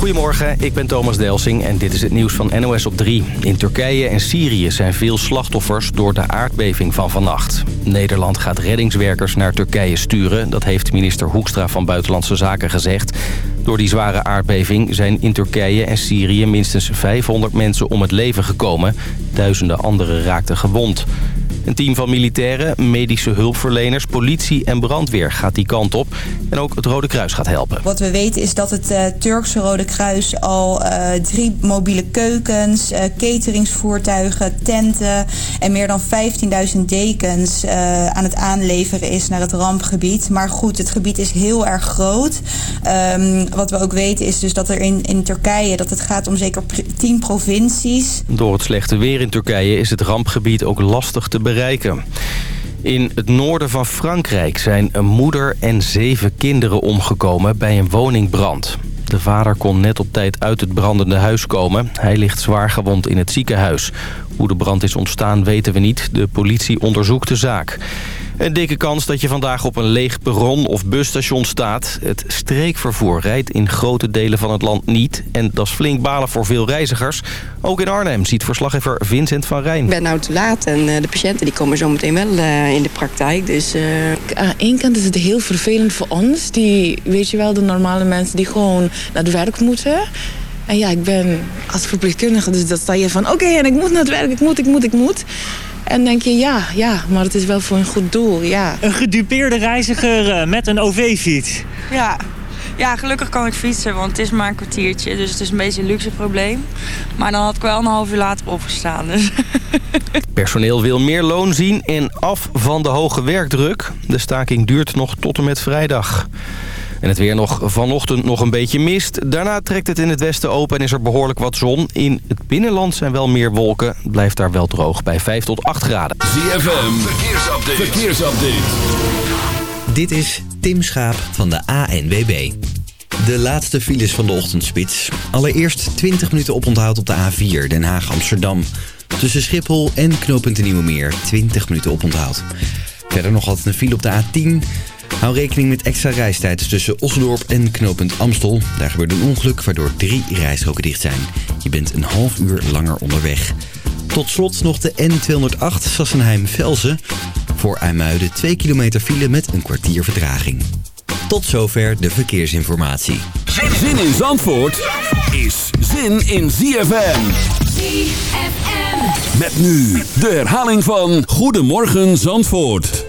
Goedemorgen, ik ben Thomas Delsing en dit is het nieuws van NOS op 3. In Turkije en Syrië zijn veel slachtoffers door de aardbeving van vannacht. Nederland gaat reddingswerkers naar Turkije sturen. Dat heeft minister Hoekstra van Buitenlandse Zaken gezegd. Door die zware aardbeving zijn in Turkije en Syrië minstens 500 mensen om het leven gekomen. Duizenden anderen raakten gewond. Een team van militairen, medische hulpverleners, politie en brandweer gaat die kant op. En ook het Rode Kruis gaat helpen. Wat we weten is dat het uh, Turkse Rode Kruis al uh, drie mobiele keukens, uh, cateringsvoertuigen, tenten en meer dan 15.000 dekens aan het aanleveren is naar het rampgebied. Maar goed, het gebied is heel erg groot. Um, wat we ook weten is dus dat er in, in Turkije, dat het gaat om zeker 10 provincies. Door het slechte weer in Turkije is het rampgebied ook lastig te bereiken. In het noorden van Frankrijk zijn een moeder en zeven kinderen omgekomen bij een woningbrand. De vader kon net op tijd uit het brandende huis komen. Hij ligt zwaar gewond in het ziekenhuis. Hoe de brand is ontstaan weten we niet. De politie onderzoekt de zaak. Een dikke kans dat je vandaag op een leeg perron of busstation staat. Het streekvervoer rijdt in grote delen van het land niet. En dat is flink balen voor veel reizigers. Ook in Arnhem ziet verslaggever Vincent van Rijn. Ik ben nou te laat en de patiënten die komen zo meteen wel in de praktijk. Dus, uh... Aan één kant is het heel vervelend voor ons. Die, weet je wel, de normale mensen die gewoon naar het werk moeten. En ja, ik ben als verpleegkundige, dus dat sta je van... oké, en ik moet naar het werk, ik moet, ik moet, ik moet. En denk je, ja, ja, maar het is wel voor een goed doel, ja. Een gedupeerde reiziger met een OV-fiets. Ja. ja, gelukkig kan ik fietsen, want het is maar een kwartiertje. Dus het is een beetje een luxe probleem. Maar dan had ik wel een half uur later opgestaan. Dus. Personeel wil meer loon zien en af van de hoge werkdruk. De staking duurt nog tot en met vrijdag. En het weer nog vanochtend nog een beetje mist. Daarna trekt het in het westen open en is er behoorlijk wat zon. In het binnenland zijn wel meer wolken. Het blijft daar wel droog bij 5 tot 8 graden. ZFM, verkeersupdate. verkeersupdate. Dit is Tim Schaap van de ANWB. De laatste files van de ochtendspits. Allereerst 20 minuten oponthoud op de A4 Den Haag-Amsterdam. Tussen Schiphol en knooppunt de Nieuwe Meer 20 minuten oponthoud. Verder nog altijd een file op de A10... Hou rekening met extra reistijd tussen Osdorp en knooppunt Amstel. Daar gebeurde een ongeluk waardoor drie rijstroken dicht zijn. Je bent een half uur langer onderweg. Tot slot nog de N208 Sassenheim-Velzen. Voor IJmuiden 2 kilometer file met een kwartier vertraging. Tot zover de verkeersinformatie. Zin in Zandvoort is zin in ZFM. ZFM. Met nu de herhaling van Goedemorgen Zandvoort.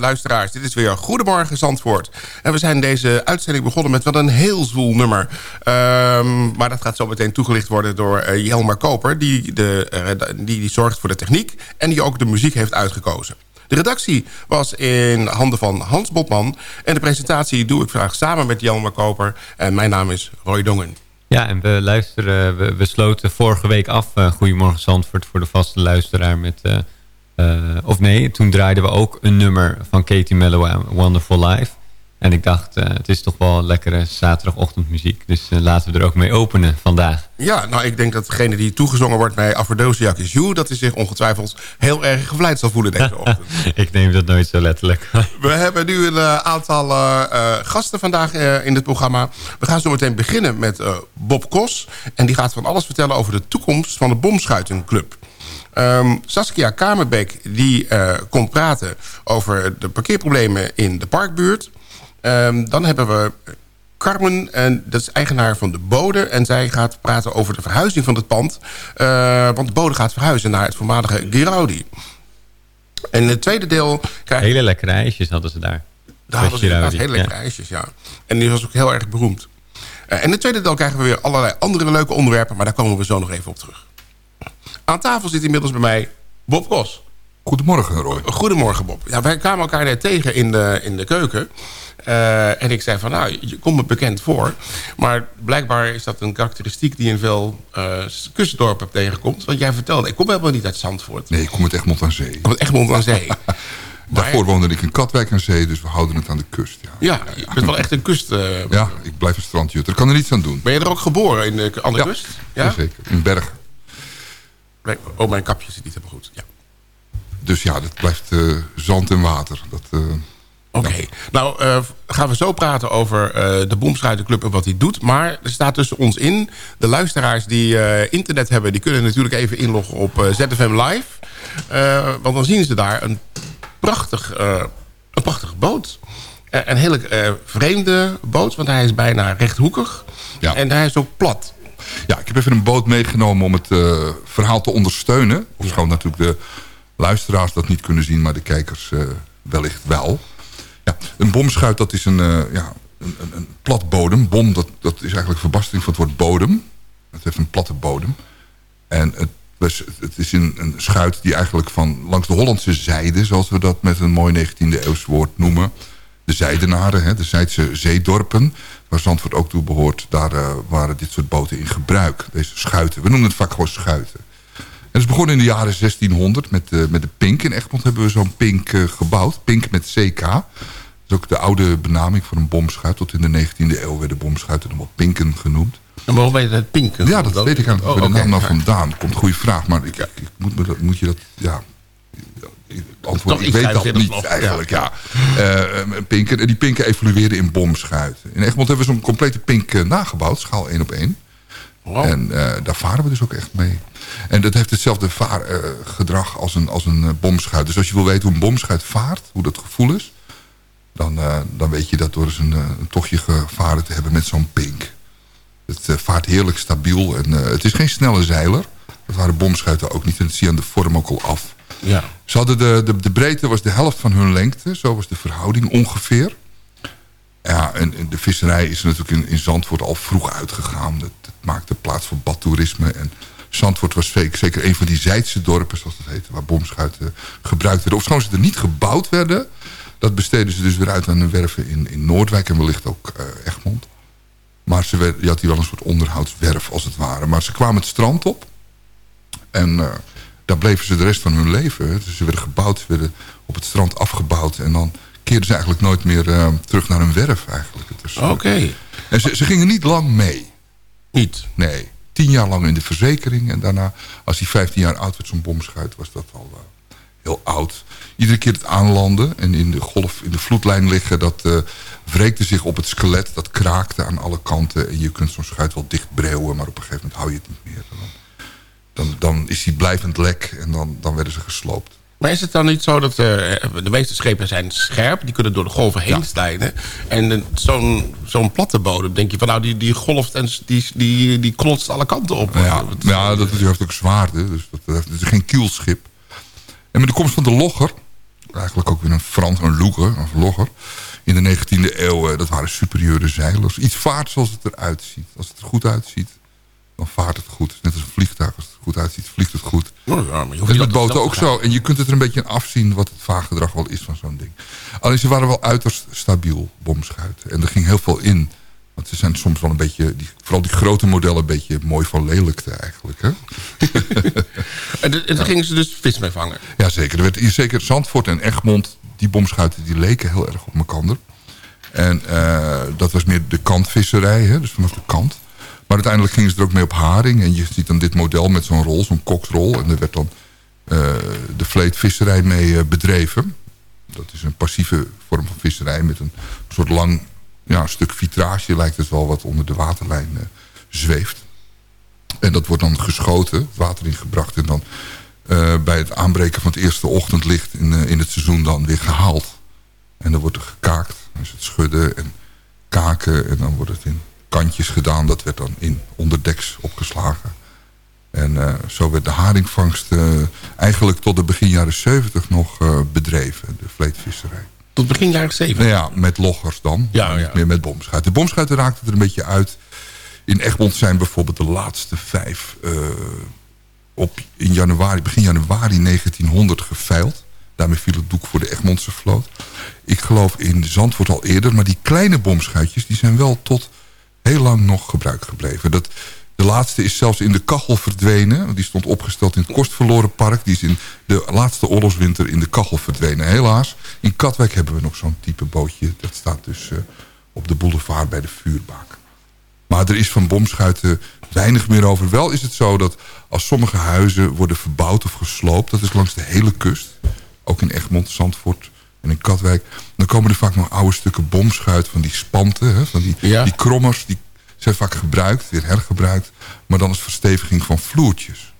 Luisteraars. Dit is weer Goedemorgen Zandvoort. En we zijn deze uitzending begonnen met wel een heel zwoel nummer. Ehm, maar dat gaat zo meteen toegelicht worden door eh, Jelmer Koper... Die, de, eh, die, die zorgt voor de techniek en die ook de muziek heeft uitgekozen. De redactie was in handen van Hans Botman. En de presentatie doe ik vandaag samen met Jelmer Koper. En mijn naam is Roy Dongen. Ja, en we luisteren, we, sloten vorige week af uh, Goedemorgen Zandvoort voor de vaste luisteraar met... Uh, of nee, toen draaiden we ook een nummer van Katie Mello, Wonderful Life. En ik dacht, uh, het is toch wel lekkere zaterdagochtendmuziek. Dus uh, laten we er ook mee openen vandaag. Ja, nou ik denk dat degene die toegezongen wordt bij Aphrodisiac is You... dat hij zich ongetwijfeld heel erg gevleid zal voelen deze ochtend. ik neem dat nooit zo letterlijk. we hebben nu een uh, aantal gasten vandaag in het programma. We gaan zo meteen beginnen met Bob Kos. En die gaat van alles vertellen over de toekomst van de Bomschuitenclub. Um, Saskia Kamerbeek die uh, komt praten over de parkeerproblemen in de parkbuurt. Um, dan hebben we Carmen, en dat is eigenaar van de Bode. En zij gaat praten over de verhuizing van het pand. Uh, want de Bode gaat verhuizen naar het voormalige Giraudi. En in het tweede deel... Krijg... Hele lekkere ijsjes hadden ze daar. Daar hadden ze inderdaad hele lekkere ja. ijsjes, ja. En die was ook heel erg beroemd. Uh, en in het tweede deel krijgen we weer allerlei andere leuke onderwerpen. Maar daar komen we zo nog even op terug. Aan tafel zit inmiddels bij mij Bob Kos. Goedemorgen, Roy. Goedemorgen, Bob. Ja, wij kwamen elkaar net tegen in de, in de keuken. Uh, en ik zei van, nou, je komt me bekend voor. Maar blijkbaar is dat een karakteristiek die in veel uh, kustdorpen tegenkomt. Want jij vertelde, ik kom helemaal niet uit Zandvoort. Nee, ik kom uit Egmond aan Zee. Uit Egmond aan Zee. Daarvoor woonde ik in Katwijk aan Zee, dus we houden het aan de kust. Ja, ja je bent wel echt een kust... Uh, ja, ik blijf een strandjutter. Ik kan er niets aan doen. Ben je er ook geboren, in de, aan de ja, kust? Ja, zeker. In Bergen. Oh, mijn kapje zit niet helemaal goed. Ja. Dus ja, dat blijft uh, zand en water. Dat, uh, Oké. Okay. Ja. Nou, uh, gaan we zo praten over de Bomschuitenclub en wat hij doet. Maar er staat tussen ons in... de luisteraars die internet hebben... die kunnen natuurlijk even inloggen op ZFM Live. want dan zien ze daar een, prachtig, een prachtige boot. een hele vreemde boot, want hij is bijna rechthoekig. Ja. En hij is ook plat. Ja, ik heb even een boot meegenomen om het uh, verhaal te ondersteunen. Ofschoon ja. natuurlijk de luisteraars dat niet kunnen zien, maar de kijkers uh, wellicht wel. Ja, een bomschuit dat is een, uh, ja, een, een, een plat bodem. Bom, dat, dat is eigenlijk verbastering van het woord bodem. Het heeft een platte bodem. En het, was, het is een, een schuit die eigenlijk van langs de Hollandse zijde... zoals we dat met een mooi 19e eeuws woord noemen... de zijdenaren, hè, de Zijdse zeedorpen waar Zandvoort ook toe behoort... daar uh, waren dit soort boten in gebruik. Deze schuiten. We noemen het vaak gewoon schuiten. En het is begonnen in de jaren 1600 met, uh, met de Pink. In Egmond hebben we zo'n Pink uh, gebouwd. Pink met CK. Dat is ook de oude benaming voor een bomschuit. Tot in de 19e eeuw werden bomschuiten nog wel Pinken genoemd. En waarom ben je dat Pinken? Ja, dat weet ik eigenlijk oh, de naam nou vandaan. Komt een goede vraag. Maar ik, ik, moet, me dat, moet je dat... Ja, antwoord, ik weet dat niet nog. eigenlijk. Ja. ja. Uh, pinken, en die pinken evolueerden in bomschuiten. In Egmond hebben we zo'n complete pink uh, nagebouwd, schaal 1 op 1. Wow. En uh, daar varen we dus ook echt mee. En dat heeft hetzelfde vaargedrag als een, als een bomschuit. Dus als je wil weten hoe een bomschuit vaart, hoe dat gevoel is... dan, dan weet je dat door eens een, een tochtje gevaren te hebben met zo'n pink. Het vaart heerlijk stabiel en het is geen snelle zeiler. Dat waren bomschuiten ook niet en dat zie je aan de vorm ook al af. Ja. Ze hadden de, de, de breedte was de helft van hun lengte. Zo was de verhouding ongeveer. Ja, en, de visserij is natuurlijk in, in Zandvoort al vroeg uitgegaan. Dat, maakte plaats voor badtoerisme. En Zandvoort was zeker, een van die Zijdse dorpen, zoals dat heette... waar bomschuiten gebruikt werden. Ofschoon ze er niet gebouwd werden... dat besteden ze dus weer uit aan de werven in, in Noordwijk... en wellicht ook uh, Egmond. Maar ze werd, je had hier wel een soort onderhoudswerf, als het ware. Maar ze kwamen het strand op. En... Uh, daar bleven ze de rest van hun leven. Dus ze werden gebouwd, ze werden op het strand afgebouwd. En dan keerden ze eigenlijk nooit meer eh, terug naar hun werf eigenlijk. Dus, eh, Oké. En ze, ze gingen niet lang mee. Niet? Nee. Tien jaar lang in de verzekering. En daarna, als hij 15 jaar oud werd, zo'n bomschuit, was dat al eh, heel oud. Iedere keer het aanlanden en in de golf, in de vloedlijn liggen, dat uh, wreekte zich op het skelet. Dat kraakte aan alle kanten. En je kunt zo'n schuit wel dicht breeuwen, maar op een gegeven moment hou je het niet meer. Dan, dan, dan is hij blijvend lek en dan, dan werden ze gesloopt. Maar is het dan niet zo dat uh, de meeste schepen zijn scherp? Die kunnen door de golven heen ja. En uh, zo'n zo'n platte bodem, denk je van nou, die, die golft en die, die, die klotst alle kanten op. Ja, ja dat heeft ook zwaarde. Dus dat, dat is geen kielschip. En met de komst van de logger, eigenlijk ook weer een Frans, een loeger, een logger. In de 19e eeuw, uh, dat waren superieure zeilers. Iets vaart zoals het eruit ziet. Als het er goed uitziet, dan vaart het goed. Net als een vliegtuig. Als het goed uitziet, vliegt het goed. Oh, ja, maar je en met boten ook zo. En je kunt het er een beetje aan afzien wat het vaargedrag wel is van zo'n ding. Alleen ze waren wel uiterst stabiel, bomschuiten. En er ging heel veel in. Want ze zijn soms wel een beetje, die, vooral die grote modellen, een beetje mooi van lelijkte eigenlijk. Hè? en daar gingen ze dus vis mee vangen? Ja, zeker. Er werd zeker Zandvoort en Egmond, die bomschuiten, die leken heel erg op elkaar. En uh, dat was meer de kantvisserij, hè? dus vanaf de kant. Maar uiteindelijk gingen ze er ook mee op haring. En je ziet dan dit model met zo'n rol, zo'n koksrol. En er werd dan uh, de vleetvisserij mee uh, bedreven. Dat is een passieve vorm van visserij met een soort lang ja, stuk vitrage. Lijkt het wel wat onder de waterlijn uh, zweeft. En dat wordt dan geschoten, water ingebracht. En dan bij het aanbreken van het eerste ochtendlicht in, in het seizoen dan weer gehaald. En dan wordt er gekaakt. Is het schudden en kaken. En dan wordt het in kantjes gedaan. Dat werd dan in onderdeks opgeslagen. En uh, zo werd de haringvangst uh, eigenlijk tot de begin jaren 70 nog uh, bedreven. De vleetvisserij. Tot begin jaren 70? Ja, met loggers dan. Ja, ja. Niet meer met bomschuiten. De bomschuiten raakten er een beetje uit. In Egmond zijn bijvoorbeeld de laatste vijf op in januari, begin januari 1900 geveild. Daarmee viel het doek voor de Egmondse vloot. Ik geloof in Zandvoort al eerder. Maar die kleine bomschuitjes die zijn wel tot heel lang nog gebruik gebleven. Dat, de laatste is zelfs in de kachel verdwenen. Die stond opgesteld in het Kostverloren Park. Die is in de laatste oorlogswinter in de kachel verdwenen. Helaas, in Katwijk hebben we nog zo'n type bootje. Dat staat dus uh, op de boulevard bij de vuurbaak. Maar er is van bomschuiten weinig meer over. Wel is het zo dat als sommige huizen worden verbouwd of gesloopt... dat is langs de hele kust. Ook in Egmond, Zandvoort en in Katwijk... dan komen er vaak nog oude stukken bomschuit van die spanten. Hè, van die, ja. die krommers, die zijn vaak gebruikt, weer hergebruikt. Maar dan als versteviging van vloertjes.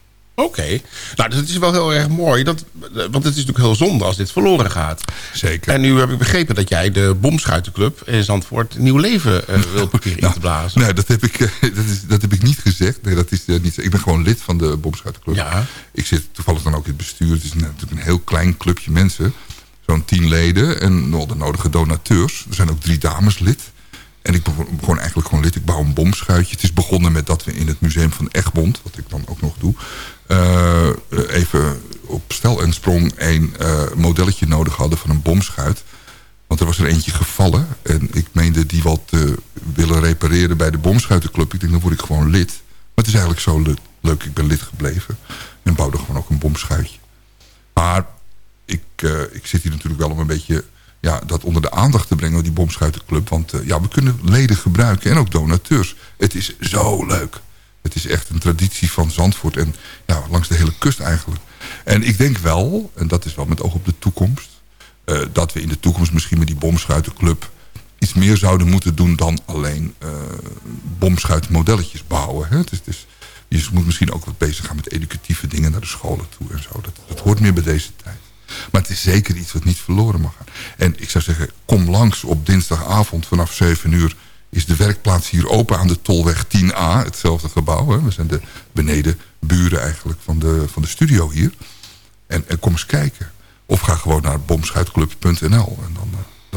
Oké. Okay. Nou, dat is wel heel erg mooi. Dat, want het is natuurlijk heel zonde als dit verloren gaat. Zeker. En nu heb ik begrepen dat jij de Bomschuitenclub in Zandvoort nieuw leven uh, wilt proberen in te blazen. Nee, dat heb ik, uh, dat is, dat heb ik niet gezegd. Nee, dat is uh, niet. Ik ben gewoon lid van de Bomschuitenclub. Ja. Ik zit toevallig dan ook in het bestuur. Het is natuurlijk een heel klein clubje mensen. Zo'n tien leden en al de nodige donateurs. Er zijn ook drie dames lid. En ik begon eigenlijk gewoon lid. Ik bouw een bomschuitje. Het is begonnen met dat we in het museum van Egmond... wat ik dan ook nog doe... Uh, even op stel en sprong een uh, modelletje nodig hadden van een bomschuit. Want er was er eentje gevallen. En ik meende die wat te willen repareren bij de bomschuitenclub. Ik denk, dan word ik gewoon lid. Maar het is eigenlijk zo le leuk. Ik ben lid gebleven. En bouwde gewoon ook een bomschuitje. Maar ik, uh, ik zit hier natuurlijk wel om een beetje ja, dat onder de aandacht te brengen, die bomschuitenclub. Want uh, ja, we kunnen leden gebruiken en ook donateurs. Het is zo leuk. Het is echt een traditie van Zandvoort en langs de hele kust eigenlijk. En ik denk wel, en dat is wel met oog op de toekomst... Uh, dat we in de toekomst misschien met die bomschuitenclub... iets meer zouden moeten doen dan alleen uh, bomschuitmodelletjes bouwen. Hè? Het is, is, je moet misschien ook wat bezig gaan met educatieve dingen naar de scholen toe en zo. Dat, dat hoort meer bij deze tijd. Maar het is zeker iets wat niet verloren mag gaan. En ik zou zeggen, kom langs op dinsdagavond vanaf 7 uur... is de werkplaats hier open aan de Tolweg 10A. Hetzelfde gebouw. Hè. We zijn de beneden buren eigenlijk van de, van de studio hier. En, en kom eens kijken. Of ga gewoon naar bomschuitclub.nl. En dan,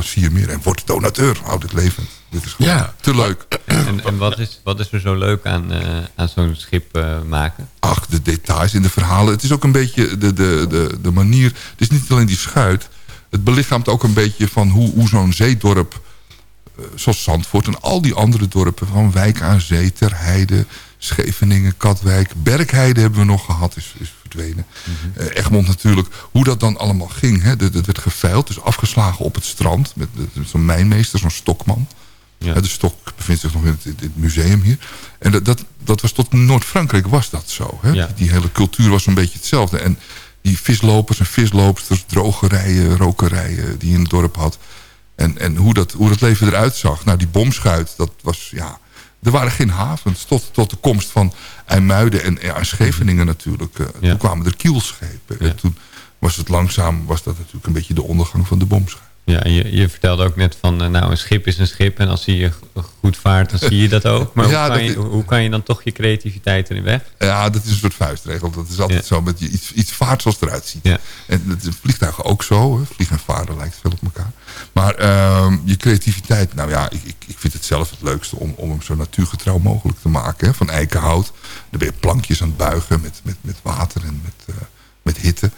dan zie je meer. En word donateur. Houd het levend. Dit is gewoon ja. te leuk. En, en wat, is, wat is er zo leuk aan, uh, aan zo'n schip uh, maken? Ach, de details in de verhalen. Het is ook een beetje de, de, de, de manier... Het is niet alleen die schuit. Het belichaamt ook een beetje van hoe, hoe zo'n zeedorp... Uh, zoals Zandvoort en al die andere dorpen... van Wijk aan Zee, Ter Heide... Scheveningen, Katwijk, Berkheide hebben we nog gehad, is, is verdwenen. Eh, Egmond natuurlijk, hoe dat dan allemaal ging. Hè? Dat, dat werd geveild, dus afgeslagen op het strand... met, met zo'n mijnmeester, zo'n stokman. Ja. De stok bevindt zich nog in het, in het museum hier. En dat, dat, dat was tot Noord-Frankrijk was dat zo. Hè? Ja. Die, die hele cultuur was een beetje hetzelfde. En die vislopers en visloopsters, drogerijen, rokerijen die je in het dorp had. En, en hoe, dat, hoe dat leven eruit zag. Nou, die bomschuit, dat was, ja... Er waren geen havens tot, tot de komst van IJmuiden en, ja, en Scheveningen natuurlijk. eh, Ja. Toen kwamen er kielschepen. En toen was het langzaam, was dat natuurlijk een beetje de ondergang van de bomschuit. Ja, je, je vertelde ook net van, eh, nou, een schip is een schip. En als eh, goed vaart, dan zie je dat ook. Maar Ja, hoe, kan je, hoe kan je dan toch je creativiteit erin weg? Ja, dat is een soort vuistregel. Dat is altijd Ja. zo met je iets, iets vaart zoals het eruit ziet. Ja. En dat is vliegtuigen ook zo. Hè. Vliegen en varen lijkt veel op elkaar. Maar ehm, je creativiteit, nou ja, ik, ik, ik vind het zelf het leukste om, om hem zo natuurgetrouw mogelijk te maken. Hè. Van eikenhout. Dan ben je plankjes aan het buigen met, met, met water en met, eh, met hitte.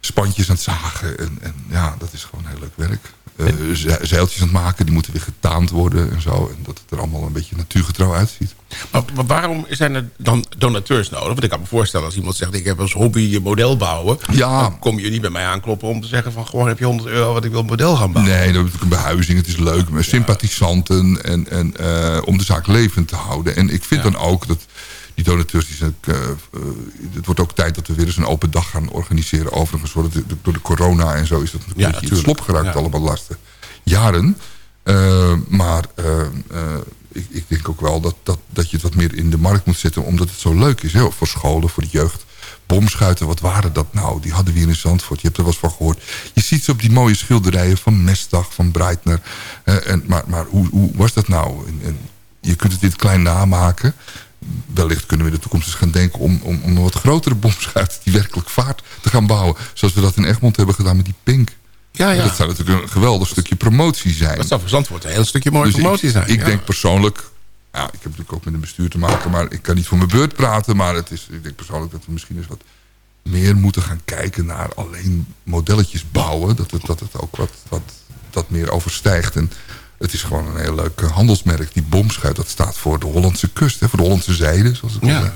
Spantjes aan het zagen. En, en ja, dat is gewoon heel leuk werk. Eh, ze- zeiltjes aan het maken, die moeten weer getaand worden en zo. En dat het er allemaal een beetje natuurgetrouw uitziet. Maar, maar waarom zijn er dan donateurs nodig? Want ik kan me voorstellen als iemand zegt... ik heb als hobby een model bouwen... Ja. dan kom je niet bij mij aankloppen om te zeggen... van gewoon heb je 100 euro wat ik wil een model gaan bouwen. Nee, dat is een behuizing. Het is leuk met sympathisanten en, en eh, om de zaak levend te houden. En ik vind dan ook dat die donateurs... Die zijn, eh, eh, het wordt ook tijd dat we weer eens een open dag gaan organiseren. Overigens, wordt het, door de corona en zo is dat natuurlijk Ja, in het slop geraakt. Ja. Allemaal de laatste jaren. Eh, maar ik, ik denk ook wel dat, dat, dat je het wat meer in de markt moet zetten... omdat het zo leuk is hè, voor scholen, voor de jeugd. Bomschuiten, wat waren dat nou? Die hadden we hier in Zandvoort. Je hebt er wel eens van gehoord. Je ziet ze op die mooie schilderijen van Mestdag, van Breitner. En, maar maar hoe, hoe was dat nou? En, en je kunt het het klein namaken. Wellicht kunnen we in de toekomst eens gaan denken... om, om, om een wat grotere bomschuit die werkelijk vaart te gaan bouwen. Zoals we dat in Egmond hebben gedaan met die Pink. Ja, ja. Dat zou natuurlijk een geweldig stukje promotie zijn. Dat zou voor een heel stukje mooie Dus promotie ik, zijn. Ik ja. denk persoonlijk... Ja, ik heb natuurlijk ook met een bestuur te maken... maar ik kan niet voor mijn beurt praten... maar het is, ik denk persoonlijk dat we misschien eens wat meer moeten gaan kijken... naar alleen modelletjes bouwen. Dat het, dat het ook wat, wat dat meer overstijgt. En het is gewoon een heel leuk eh, handelsmerk. Die bomschuit, dat staat voor de Hollandse kust. Hè, voor de Hollandse zijde, zoals ik al Ja.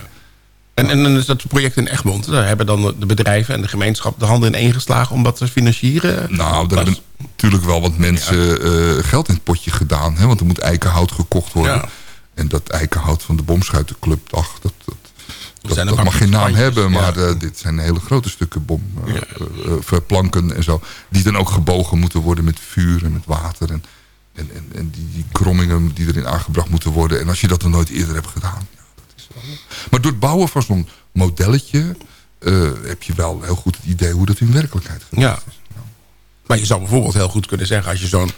En, en dan is dat project in Egmond. Daar hebben dan de bedrijven en de gemeenschap de handen in één geslagen om dat te financieren. Nou, daar hebben natuurlijk wel wat mensen eh, geld in het potje gedaan. Hè, want er moet eikenhout gekocht worden. Ja. En dat eikenhout van de Bomschuitenclub, ach, dat, dat, mag geen naam hebben. ja. Maar eh, dit zijn hele grote stukken bom, planken en zo. Die dan ook gebogen moeten worden met vuur en met water. En, en, en, en die, die krommingen die erin aangebracht moeten worden. En als je dat nog nooit eerder hebt gedaan. Ja, dat is wel... Maar door het bouwen van zo'n modelletje... eh, heb je wel heel goed het idee hoe dat in werkelijkheid gaat. Ja. Maar je zou bijvoorbeeld heel goed kunnen zeggen... als je zo'n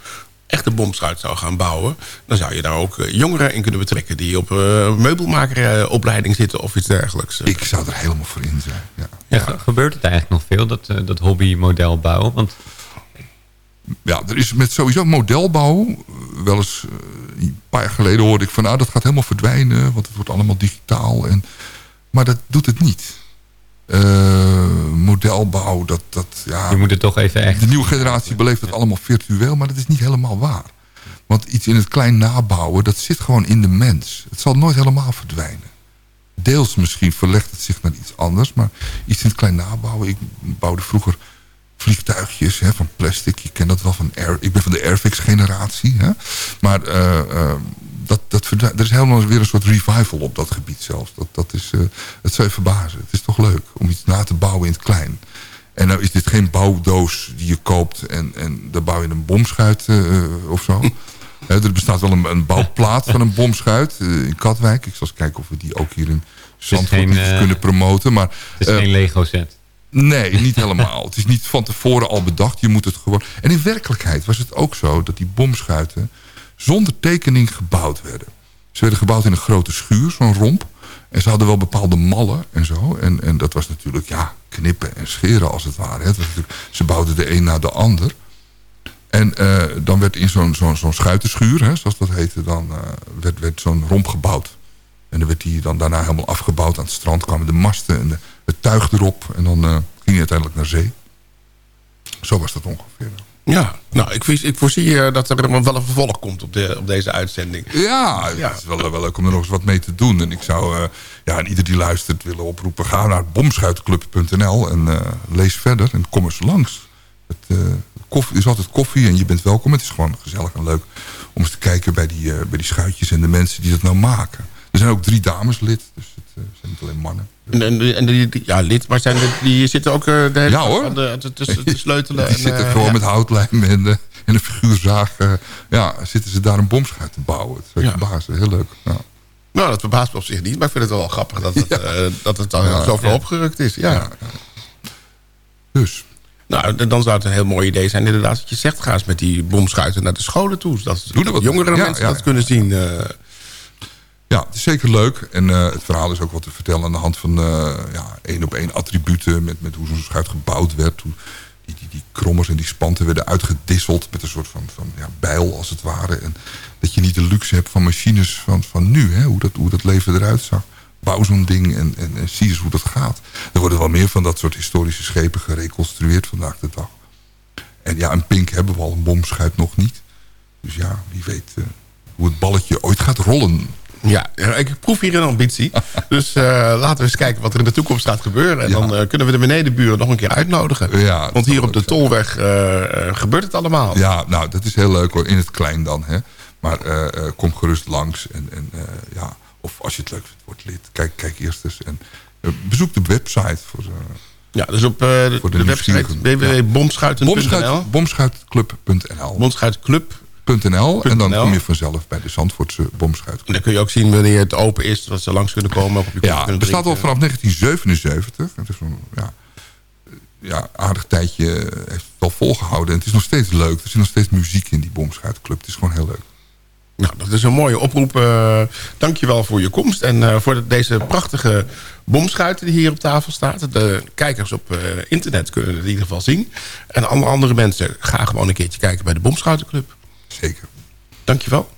echte bomschuit zou gaan bouwen... dan zou je daar ook eh, jongeren in kunnen betrekken... die op eh meubelmakeropleiding zitten of iets dergelijks. Ik zou er helemaal voor in zijn. Ja. Ja, ge- Gebeurt het eigenlijk nog veel, dat, dat hobbymodel bouwen? Want ja, er is met sowieso modelbouw. eh, Wel eens eh, een paar jaar geleden hoorde ik van... nou, dat gaat helemaal verdwijnen, want het wordt allemaal digitaal. En, maar dat doet het niet. Eh, modelbouw, dat, dat, ja... je moet het toch even echt... De nieuwe generatie beleeft het allemaal virtueel, maar dat is niet helemaal waar. Want iets in het klein nabouwen, dat zit gewoon in de mens. Het zal nooit helemaal verdwijnen. Deels misschien verlegt het zich naar iets anders, maar iets in het klein nabouwen. Ik bouwde vroeger vliegtuigjes hè, van plastic. Je kent dat wel van Air. Ik ben van de Airfix generatie. Hè? Maar eh, eh, dat, dat er is helemaal weer een soort revival op dat gebied zelfs. Dat, dat is, eh, het zou je verbazen. Het is toch leuk om iets na te bouwen in het klein. En nou is dit geen bouwdoos die je koopt en, en daar bouw je een bomschuit of zo. Er bestaat wel een, een bouwplaat van een bomschuit in Katwijk. Ik zal eens kijken of we die ook hier in Zandvoort geen, kunnen promoten. Maar, Het is geen Lego set. Nee, niet helemaal. het is niet van tevoren al bedacht. Je moet het gewoon... En in werkelijkheid was het ook zo dat die bomschuiten zonder tekening gebouwd werden. Ze werden gebouwd in een grote schuur, zo'n romp. En ze hadden wel bepaalde mallen en zo. En, en dat was natuurlijk, ja, knippen en scheren als het ware. Ze bouwden de een na de ander. En eh, dan werd in zo'n zo'n zo'n schuitenschuur, hè, zoals dat heette, dan eh, werd, werd zo'n romp gebouwd. En dan werd die dan daarna helemaal afgebouwd. Aan het strand kwamen de masten en de, het tuig erop. En dan eh, ging hij uiteindelijk naar zee. Zo was dat ongeveer. Ja, nou, ik, ik voorzie eh, dat er wel een vervolg komt op, de, op deze uitzending. Ja, het is wel, wel leuk om er nog eens wat mee te doen. En ik zou eh, ja, en ieder die luistert willen oproepen... ga naar bomschuitenclub.nl en eh, lees verder en kom eens langs. Het, eh, koffie, is altijd koffie en je bent welkom. Het is gewoon gezellig en leuk om eens te kijken bij die, eh, bij die schuitjes... en de mensen die dat nou maken. Er zijn ook drie dames lid, dus het eh, zijn niet alleen mannen. En, en, en die, die- ja, lid, maar zijn de, die zitten ook eh, de hele Ja, hoor. de, te, te, te sleutelen. Die en, zitten eh, gewoon ja. met houtlijm en, en een figuurzaag. ja, zitten ze daar een bomschuit te bouwen. Het is Ja. heel leuk. Ja. Nou, dat verbaast me op zich niet, maar ik vind het wel grappig dat het, dat het dan Ja, zoveel ja. opgerukt is. Ja. Dus. Nou, dan zou het een heel mooi idee zijn inderdaad dat je zegt... ga eens met die bomschuiten naar de scholen toe. Dat, Doe er jongere. Ja, mensen ja, dat ja. kunnen zien. Ja, het is zeker leuk. En eh, het verhaal is ook wat te vertellen aan de hand van eh, ja, één op één attributen. Met, met hoe zo'n schuit gebouwd werd. Hoe die, die, die krommers en die spanten werden uitgedisseld met een soort van, van ja, bijl als het ware. En dat je niet de luxe hebt van machines van, van nu. Hè, hoe, dat, hoe dat leven eruit zag. Bouw zo'n ding en, en, zie eens hoe dat gaat. Er worden wel meer van dat soort historische schepen gereconstrueerd vandaag de dag. En ja, een pink hebben we al, een bomschuit nog niet. Dus ja, wie weet eh, hoe het balletje ooit gaat rollen. Ja, ik proef hier een ambitie. Dus eh, laten we eens kijken wat er in de toekomst gaat gebeuren. En dan eh, kunnen we de benedenburen nog een keer uitnodigen. Ja, Want hier op de Tolweg eh, gebeurt het allemaal. Ja, nou, dat is heel leuk hoor. In het klein dan. Hè. Maar kom gerust langs. En, en, ja, of als je het leuk vindt, word lid. Kijk, kijk eerst eens. En bezoek de website. Voor, Ja, dus op de, website www.bomschuiten.nl Bomschuit, bomschuitclub.nl Bomschuitclub. .nl, en dan kom je vanzelf bij de Zandvoortse bomschuit. En dan kun je ook zien wanneer het open is. Dat ze langs kunnen komen. Op je Ja, het bestaat al vanaf 1977. Het is een ja, ja, aardig tijdje eh, heeft het al volgehouden. En het is nog steeds leuk. Er zit nog steeds muziek in die bomschuitclub. Het is gewoon heel leuk. Nou, dat is een mooie oproep. eh dankjewel voor je komst. En eh, voor de- deze prachtige bomschuiten die hier op tafel staat. De kijkers op internet kunnen het in ieder geval zien. En alle andere mensen, ga gewoon een keertje kijken bij de Bomschuitenclub. Zeker. Dankjewel.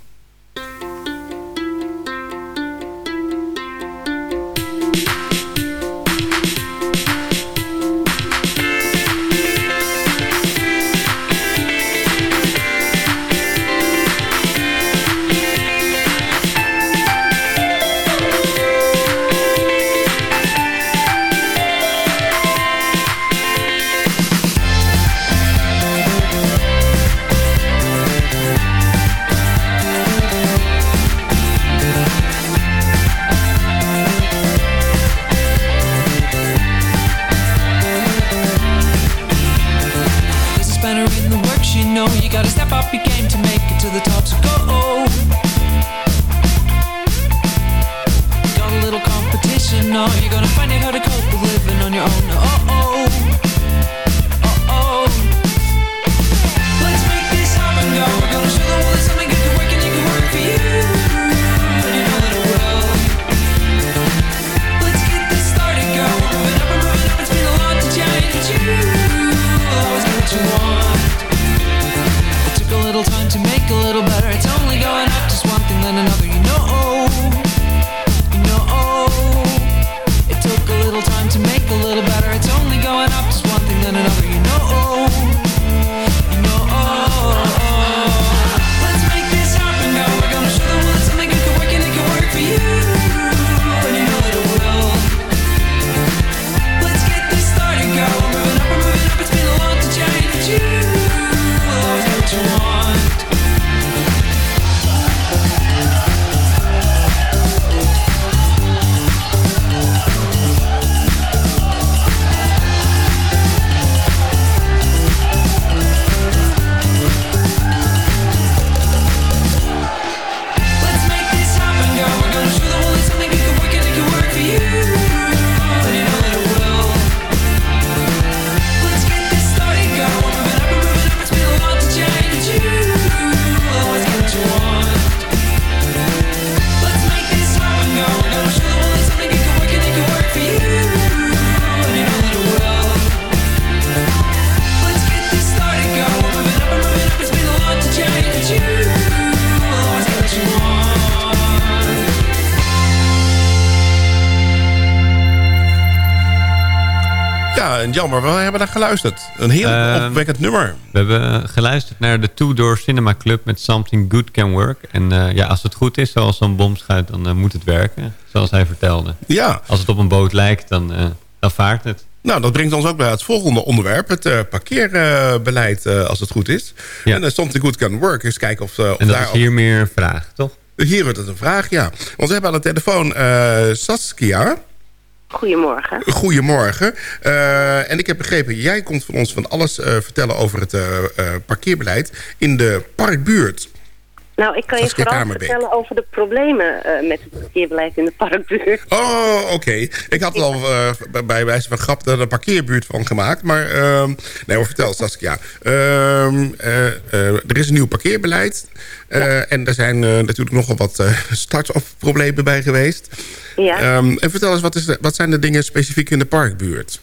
Ja, en jammer, we hebben naar geluisterd. Een heel Ehm, opwekkend nummer. We hebben geluisterd naar de Two Door Cinema Club met Something Good Can Work. En eh, ja, als het goed is, zoals zo'n bomschuit, dan eh, moet het werken. Zoals hij vertelde. Ja. Als het op een boot lijkt, dan, eh, dan vaart het. Nou, dat brengt ons ook bij het volgende onderwerp. Het parkeerbeleid, als het goed is. En uh, Something Good Can Work. Eens kijken of, of en dat daar is hier meer een vraag, toch? Hier wordt het een vraag, ja. Want we hebben aan de telefoon Saskia. Goedemorgen. Goedemorgen. Uh, en ik heb begrepen, jij komt van ons van alles uh, vertellen over het uh, parkeerbeleid in de parkbuurt. Nou, ik kan je vooral vertellen over de problemen uh, met het parkeerbeleid in de parkbuurt. Oh, oké. Okay. Ik had er al uh, bij, wijze van grap er een parkeerbuurt van gemaakt. Maar, uh, nee, maar vertel Saskia. Ehm, er is een nieuw parkeerbeleid. Ja. En er zijn natuurlijk nogal wat start-off problemen bij geweest. Ja. Um, en vertel eens, wat, is de, wat zijn de dingen specifiek in de parkbuurt?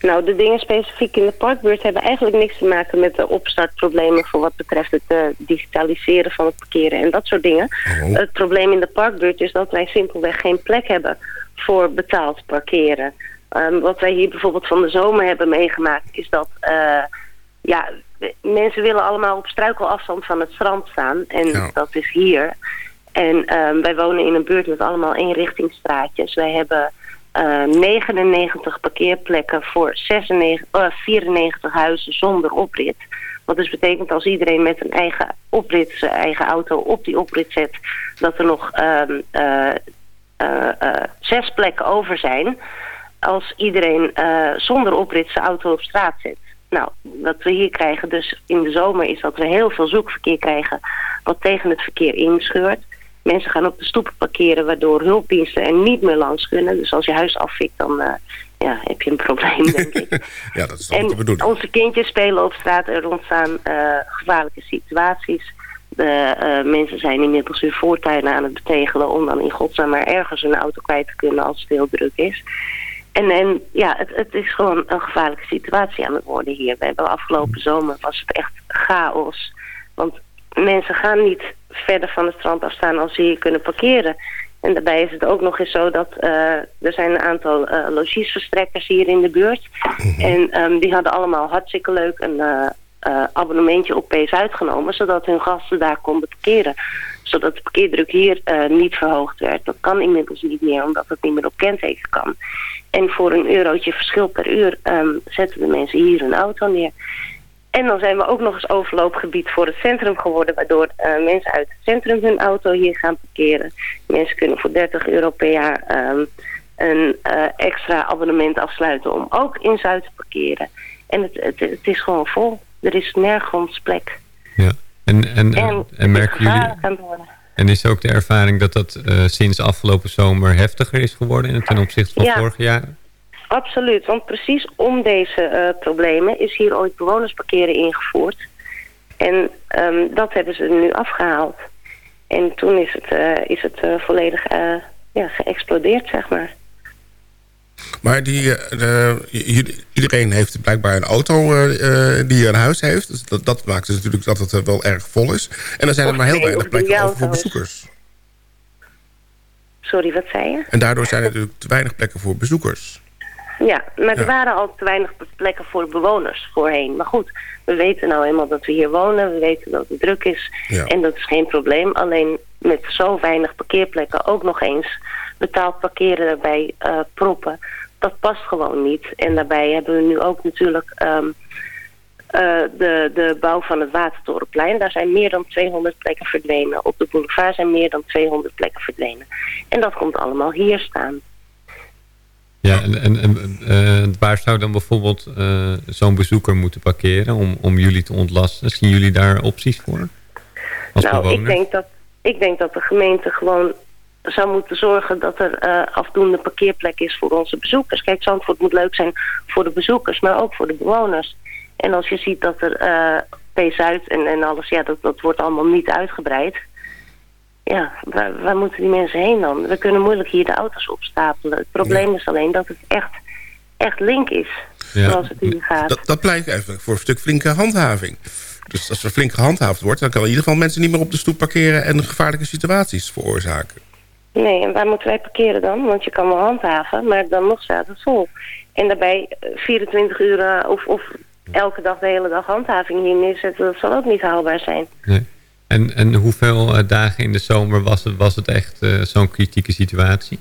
Nou, de dingen specifiek in de parkbuurt hebben eigenlijk niks te maken met de opstartproblemen voor wat betreft het uh, digitaliseren van het parkeren en dat soort dingen. Oh. Het probleem in de parkbuurt is dat wij simpelweg geen plek hebben voor betaald parkeren. Um, wat wij hier bijvoorbeeld van de zomer hebben meegemaakt is dat uh, ja, mensen willen allemaal op struikelafstand van het strand staan en Ja. dat is hier. En um, wij wonen in een buurt met allemaal eenrichtingsstraatjes. Wij hebben uh, 99 parkeerplekken voor 96, uh, 94 huizen zonder oprit. Wat dus betekent als iedereen met een eigen oprit, zijn eigen auto op die oprit zet, dat er nog um, uh, zes plekken over zijn. Als iedereen zonder oprit zijn auto op straat zet. Nou, wat we hier krijgen dus in de zomer is dat we heel veel zoekverkeer krijgen wat tegen het verkeer inscheurt. Mensen gaan op de stoep parkeren waardoor hulpdiensten er niet meer langs kunnen. Dus als je huis afvikt dan uh, ja, heb je een probleem denk ik. ja, dat is en de bedoeling. onze kindjes spelen op straat. Er ontstaan uh, gevaarlijke situaties. De uh, mensen zijn inmiddels hun voortuinen aan het betegelen... om dan in godsnaam maar ergens een auto kwijt te kunnen als het heel druk is. En, en ja, het, het is gewoon een gevaarlijke situatie aan het worden hier. We hebben afgelopen zomer was het echt chaos. Want mensen gaan niet verder van het strand afstaan als ze hier kunnen parkeren. En daarbij is het ook nog eens zo dat uh, er zijn een aantal uh, logiesverstrekkers hier in de buurt. En um, die hadden allemaal hartstikke leuk een uh, abonnementje op PS uitgenomen, zodat hun gasten daar konden parkeren. Zodat de parkeerdruk hier niet verhoogd werd. Dat kan inmiddels niet meer, omdat het niet meer op kenteken kan. En voor een eurotje verschil per uur um, zetten de mensen hier hun auto neer. En dan zijn we ook nog eens overloopgebied voor het centrum geworden... waardoor uh, mensen uit het centrum hun auto hier gaan parkeren. Mensen kunnen voor 30 euro per jaar um, een uh, extra abonnement afsluiten... om ook in Zuid te parkeren. En het, het, het, is gewoon vol. Er is nergens plek. Ja. En, en, en, en merken jullie... En is ook de ervaring dat dat uh, sinds afgelopen zomer heftiger is geworden... ten opzichte van ja. vorig jaar? Absoluut, want precies om deze uh, problemen is hier ooit bewonersparkeren ingevoerd. En um, dat hebben ze nu afgehaald. En toen is het, uh, is het uh, volledig ja, geëxplodeerd, zeg maar. Maar die, iedereen heeft blijkbaar een auto die een huis heeft. Dus dat, dat maakt dus natuurlijk dat het wel erg vol is. En dan zijn er maar heel weinig plekken over voor bezoekers. Sorry, wat zei je? En daardoor zijn er natuurlijk te weinig plekken voor bezoekers. Ja, maar er waren al te weinig plekken voor bewoners voorheen. Maar goed, we weten nou eenmaal dat we hier wonen. We weten dat het druk is. Ja. En dat is geen probleem. Alleen met zo weinig parkeerplekken ook nog eens betaald parkeren erbij uh, proppen. Dat past gewoon niet. En daarbij hebben we nu ook natuurlijk um, uh, de, de bouw van het Watertorenplein. Daar zijn meer dan 200 plekken verdwenen. Op de boulevard zijn meer dan 200 plekken verdwenen. En dat komt allemaal hier staan. Ja, en, en, en uh, waar zou dan bijvoorbeeld uh, zo'n bezoeker moeten parkeren om, om jullie te ontlasten? Zien jullie daar opties voor? Als nou, ik denk, dat, ik denk dat de gemeente gewoon zou moeten zorgen dat er uh, afdoende parkeerplek is voor onze bezoekers. Kijk, Zandvoort moet leuk zijn voor de bezoekers, maar ook voor de bewoners. En als je ziet dat er P-Zuid en, en alles, ja, dat, dat wordt allemaal niet uitgebreid ja, waar, waar, moeten die mensen heen dan? We kunnen moeilijk hier de auto's opstapelen. Het probleem ja. is alleen dat het echt, echt link is, ja. zoals het hier gaat. Dat, dat pleit even voor een stuk flinke handhaving. Dus als er flink gehandhaafd wordt... dan kan in ieder geval mensen niet meer op de stoep parkeren... en gevaarlijke situaties veroorzaken. Nee, en waar moeten wij parkeren dan? Want je kan wel handhaven, maar dan nog staat het vol. En daarbij eh, 24 uur eh, of, of elke dag de hele dag handhaving hier neerzetten, dat zal ook niet haalbaar zijn. Nee. En, en hoeveel eh, dagen in de zomer was het, was het echt eh, zo'n kritieke situatie?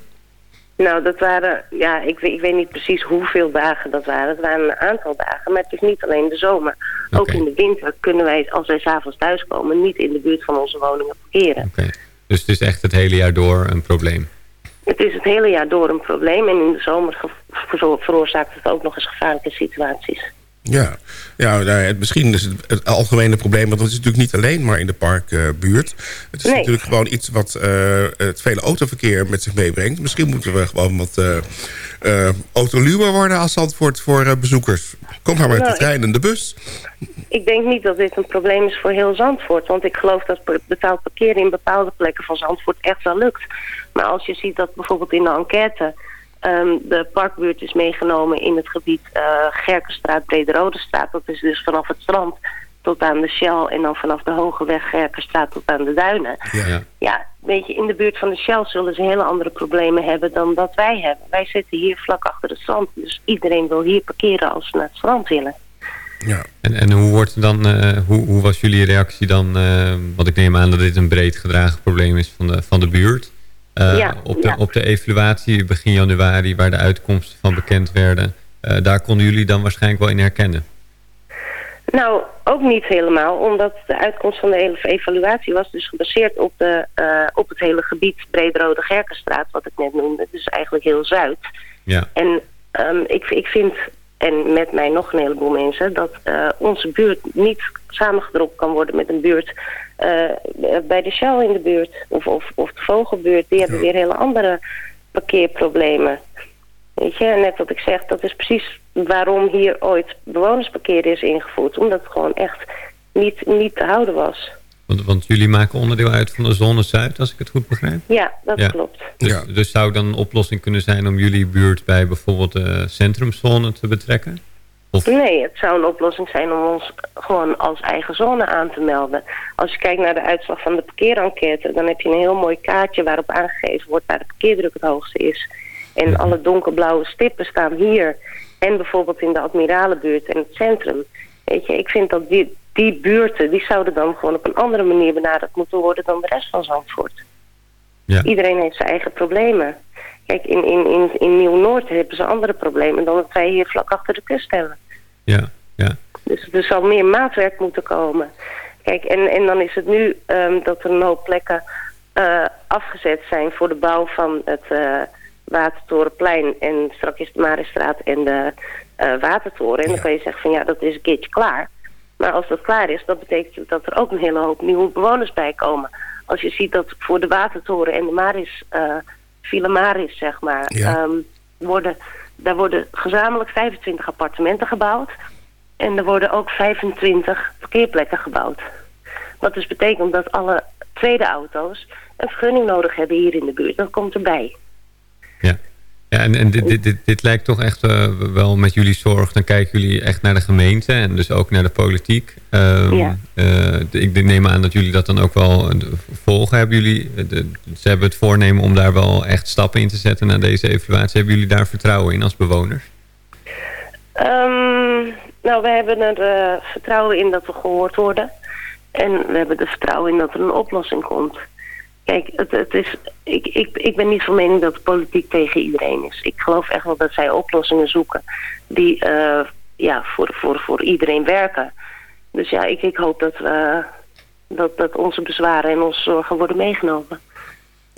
Nou, dat waren, ja, ik, weet- ik weet niet precies hoeveel dagen dat waren. Het waren een aantal dagen, maar het is niet alleen de zomer. Ook in de winter kunnen wij, als wij s'avonds thuiskomen, niet in de buurt van onze woningen parkeren. Dus het is echt het hele jaar door een probleem. Het is het hele jaar door een probleem en in de zomer veroorzaakt het ook nog eens gevaarlijke situaties. Ja, ja nou, het, misschien is het, het algemene probleem... want dat is natuurlijk niet alleen maar in de parkbuurt. het is Nee. natuurlijk gewoon iets wat eh, het vele autoverkeer met zich meebrengt. Misschien moeten we gewoon wat eh, autoluwer worden als Zandvoort voor bezoekers. Kom maar met Nou, de trein en de bus. Ik denk niet dat dit een probleem is voor heel Zandvoort. Want ik geloof dat betaald parkeren in bepaalde plekken van Zandvoort echt wel lukt. Maar als je ziet dat bijvoorbeeld in de enquête... ehm, de parkbuurt is meegenomen in het gebied eh Gerkenstraat, Brederodestraat. Dat is dus vanaf het strand tot aan de Shell... en dan vanaf de Hoge Weg Gerkenstraat tot aan de Duinen. Ja. Ja, weet je, in de buurt van de Shell zullen ze hele andere problemen hebben dan dat wij hebben. Wij zitten hier vlak achter het strand. Dus iedereen wil hier parkeren als ze naar het strand willen. En, en hoe, wordt dan, eh, hoe, hoe was jullie reactie dan? eh, want ik neem aan dat dit een breed gedragen probleem is van de, van de buurt. Eh, Ja, op, de, ja. op de evaluatie begin januari, waar de uitkomsten van bekend werden... eh, daar konden jullie dan waarschijnlijk wel in herkennen. Nou, ook niet helemaal, omdat de uitkomst van de hele evaluatie was dus gebaseerd op, de, eh, op het hele gebied Brederode Gerkenstraat, wat ik net noemde. Dus eigenlijk heel Zuid. Ja. En ehm, ik, ik vind, en met mij nog een heleboel mensen, dat onze buurt niet samengedropt kan worden met een buurt eh, bij de Shell in de buurt of, of, of de Vogelbuurt. Die hebben weer hele andere parkeerproblemen. Weet je, net wat ik zeg, dat is precies waarom hier ooit bewonersparkeren is ingevoerd. Omdat het gewoon echt niet, niet te houden was. Want, want jullie maken onderdeel uit van de Zone Zuid, als ik het goed begrijp. Ja, dat Ja. klopt. Dus, dus zou dan een oplossing kunnen zijn om jullie buurt bij bijvoorbeeld de centrumzone te betrekken? Nee, het zou een oplossing zijn om ons gewoon als eigen zone aan te melden. Als je kijkt naar de uitslag van de parkeerenquête... dan heb je een heel mooi kaartje waarop aangegeven wordt... waar de parkeerdruk het hoogste is. En alle donkerblauwe stippen staan hier. En bijvoorbeeld in de Admiralenbuurt en het centrum. Weet je, ik vind dat die, die buurten... die zouden dan gewoon op een andere manier benaderd moeten worden... dan de rest van Zandvoort. Ja. Iedereen heeft zijn eigen problemen. Kijk, in, in, in, in Nieuw-Noord hebben ze andere problemen... dan dat wij hier vlak achter de kust hebben. Ja, ja. Dus er zal meer maatwerk moeten komen. Kijk, en, en dan is het nu ehm, dat er een hoop plekken eh, afgezet zijn voor de bouw van het eh, Watertorenplein en straks is de Marenstraat en de eh, Watertoren. En dan kan je zeggen van ja, dat is een keertje klaar. Maar als dat klaar is, dat betekent dat er ook een hele hoop nieuwe bewoners bij komen. Als je ziet dat voor de Watertoren en de Maris, eh Villa Maris, zeg maar, Ja. ehm, worden, daar worden gezamenlijk 25 appartementen gebouwd. En er worden ook 25 parkeerplekken gebouwd. Wat dus betekent dat alle tweede auto's een vergunning nodig hebben hier in de buurt. Dat komt erbij. Ja, en, en dit, dit, dit, dit lijkt toch echt eh, wel met jullie zorg. Dan kijken jullie echt naar de gemeente en dus ook naar de politiek. Ehm, Ja. eh, ik neem aan dat jullie dat dan ook wel eh, volgen. Hebben jullie, de- ze hebben het voornemen om daar wel echt stappen in te zetten naar deze evaluatie. Hebben jullie daar vertrouwen in als bewoners? Ehm, nou, we hebben er vertrouwen in dat we gehoord worden. En we hebben er vertrouwen in dat er een oplossing komt. Kijk, het, het is, ik, ik, ik ben niet van mening dat de politiek tegen iedereen is. Ik geloof echt wel dat zij oplossingen zoeken die eh, ja, voor, voor, voor iedereen werken. Dus ja, ik, ik hoop dat, we, dat, dat onze bezwaren en onze zorgen worden meegenomen.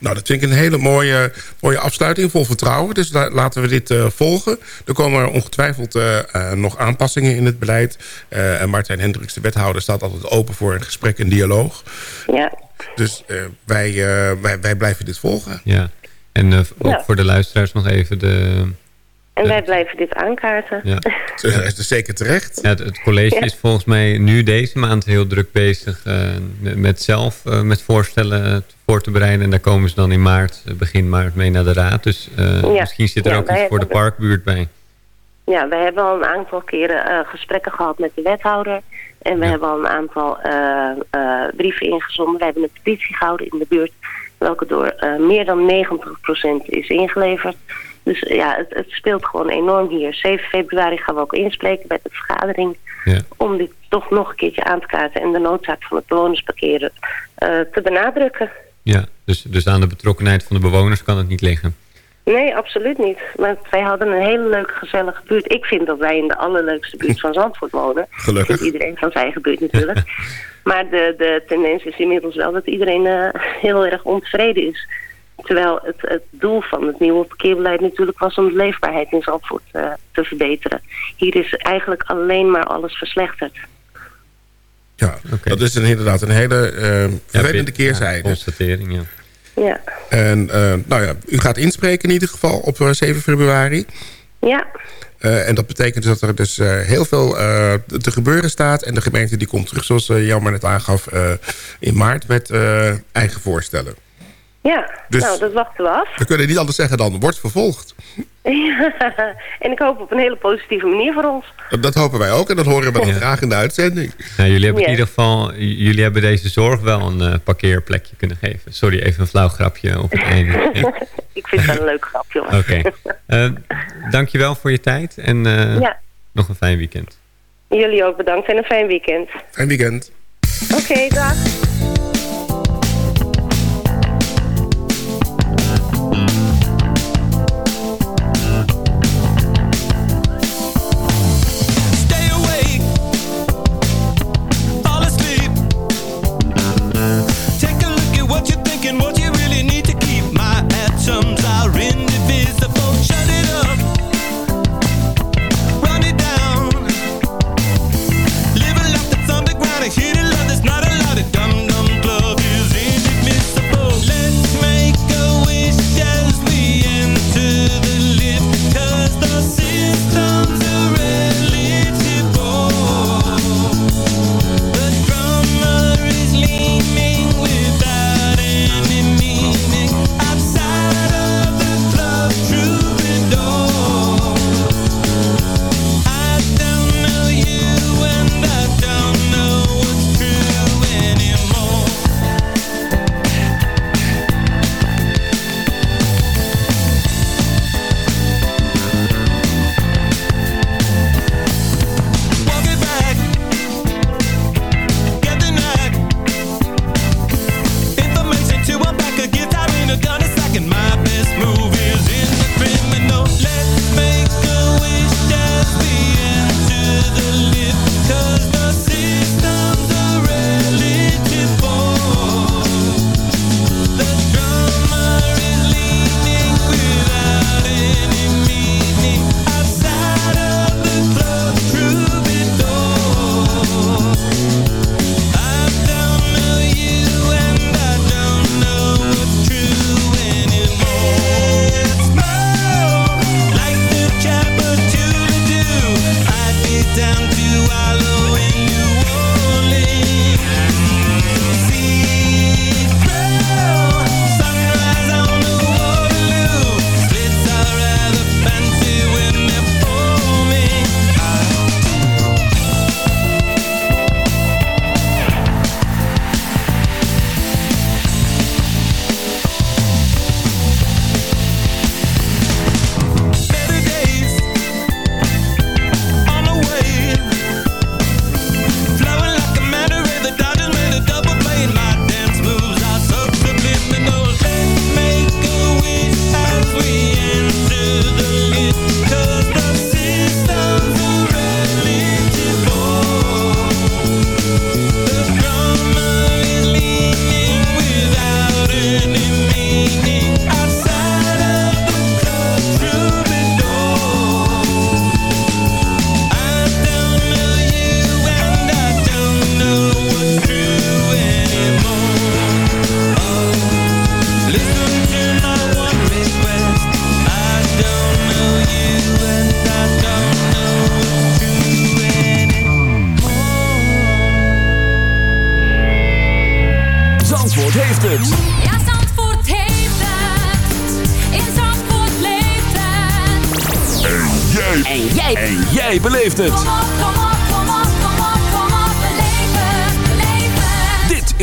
Nou, dat vind ik een hele mooie, mooie afsluiting, vol vertrouwen. Dus la- laten we dit eh, volgen. Er komen ongetwijfeld eh, eh, nog aanpassingen in het beleid. Eh, en Martijn Hendricks, de wethouder, staat altijd open voor een gesprek en dialoog. Ja. Dus eh, wij, eh, wij, wij blijven dit volgen. Ja. En eh, ook Ja. voor de luisteraars nog even de... En wij blijven dit aankaarten. Ja. Dat is zeker terecht. Ja, het, het college Ja. is volgens mij nu deze maand heel druk bezig eh, met zelf eh, met voorstellen voor te bereiden. En daar komen ze dan in maart, eh, begin maart mee naar de raad. Dus eh, Ja. misschien zit er Ja, ook iets voor de parkbuurt bij. Ja, we hebben al een aantal keren eh, gesprekken gehad met de wethouder. En we hebben al een aantal eh, eh, brieven ingezonden. We hebben een petitie gehouden in de buurt. welke door eh, meer dan 90% is ingeleverd. Dus ja, het, het speelt gewoon enorm hier. 7 februari gaan we ook inspreken bij de vergadering... Ja. om dit toch nog een keertje aan te kaarten... en de noodzaak van het bewonersparkeren eh, te benadrukken. Ja, dus, dus aan de betrokkenheid van de bewoners kan het niet liggen. Nee, absoluut niet. Want wij hadden een hele leuke, gezellige buurt. Ik vind dat wij in de allerleukste buurt van Zandvoort wonen. Gelukkig. Vindt iedereen van zijn eigen buurt natuurlijk. maar de, de tendens is inmiddels wel dat iedereen eh, heel erg ontevreden is. Terwijl het, het doel van het nieuwe parkeerbeleid natuurlijk was om de leefbaarheid in Zandvoort eh, te verbeteren. Hier is eigenlijk alleen maar alles verslechterd. Ja, dat is een, inderdaad een hele eh vervelende keerzijde. constatering, ja. Ja. En eh, nou ja, u gaat inspreken in ieder geval op eh, 7 februari. Ja, Eh, en dat betekent dus dat er dus eh, heel veel eh, te gebeuren staat. En de gemeente die komt terug, zoals uh, Jan maar net aangaf, eh, in maart met eh, eigen voorstellen. Ja. Dus- nou dat wachten we af. We kunnen niet anders zeggen dan wordt vervolgd. Ja, en ik hoop op een hele positieve manier voor ons. Dat hopen wij ook en dat horen we dan graag in de uitzending. Nou, jullie hebben in ieder geval, jullie hebben deze zorg wel een eh, parkeerplekje kunnen geven. Sorry, even een flauw grapje op het einde. Ja. ik vind het wel een leuk grapje hoor. Oké. Eh, dankjewel voor je tijd en eh, Ja. nog een fijn weekend. Jullie ook bedankt en een fijn weekend. Fijn weekend. Oké, dag.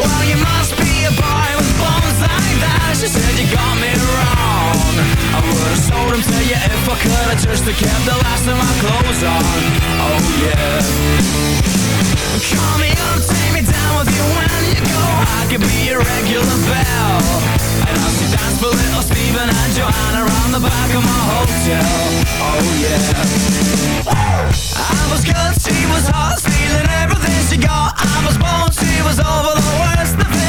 Well, you must a boy with bones like that. She said you got me wrong. I would've sold him to you if I could've just to kept the last of my clothes on. Oh yeah. Call me up, take me down with you when you go. I could be your regular bell. And I'll see dance for little Steven and Joanna around the back of my hotel. Oh yeah. I was good, she was hot, stealing everything she got. I was born, she was over the worst of it.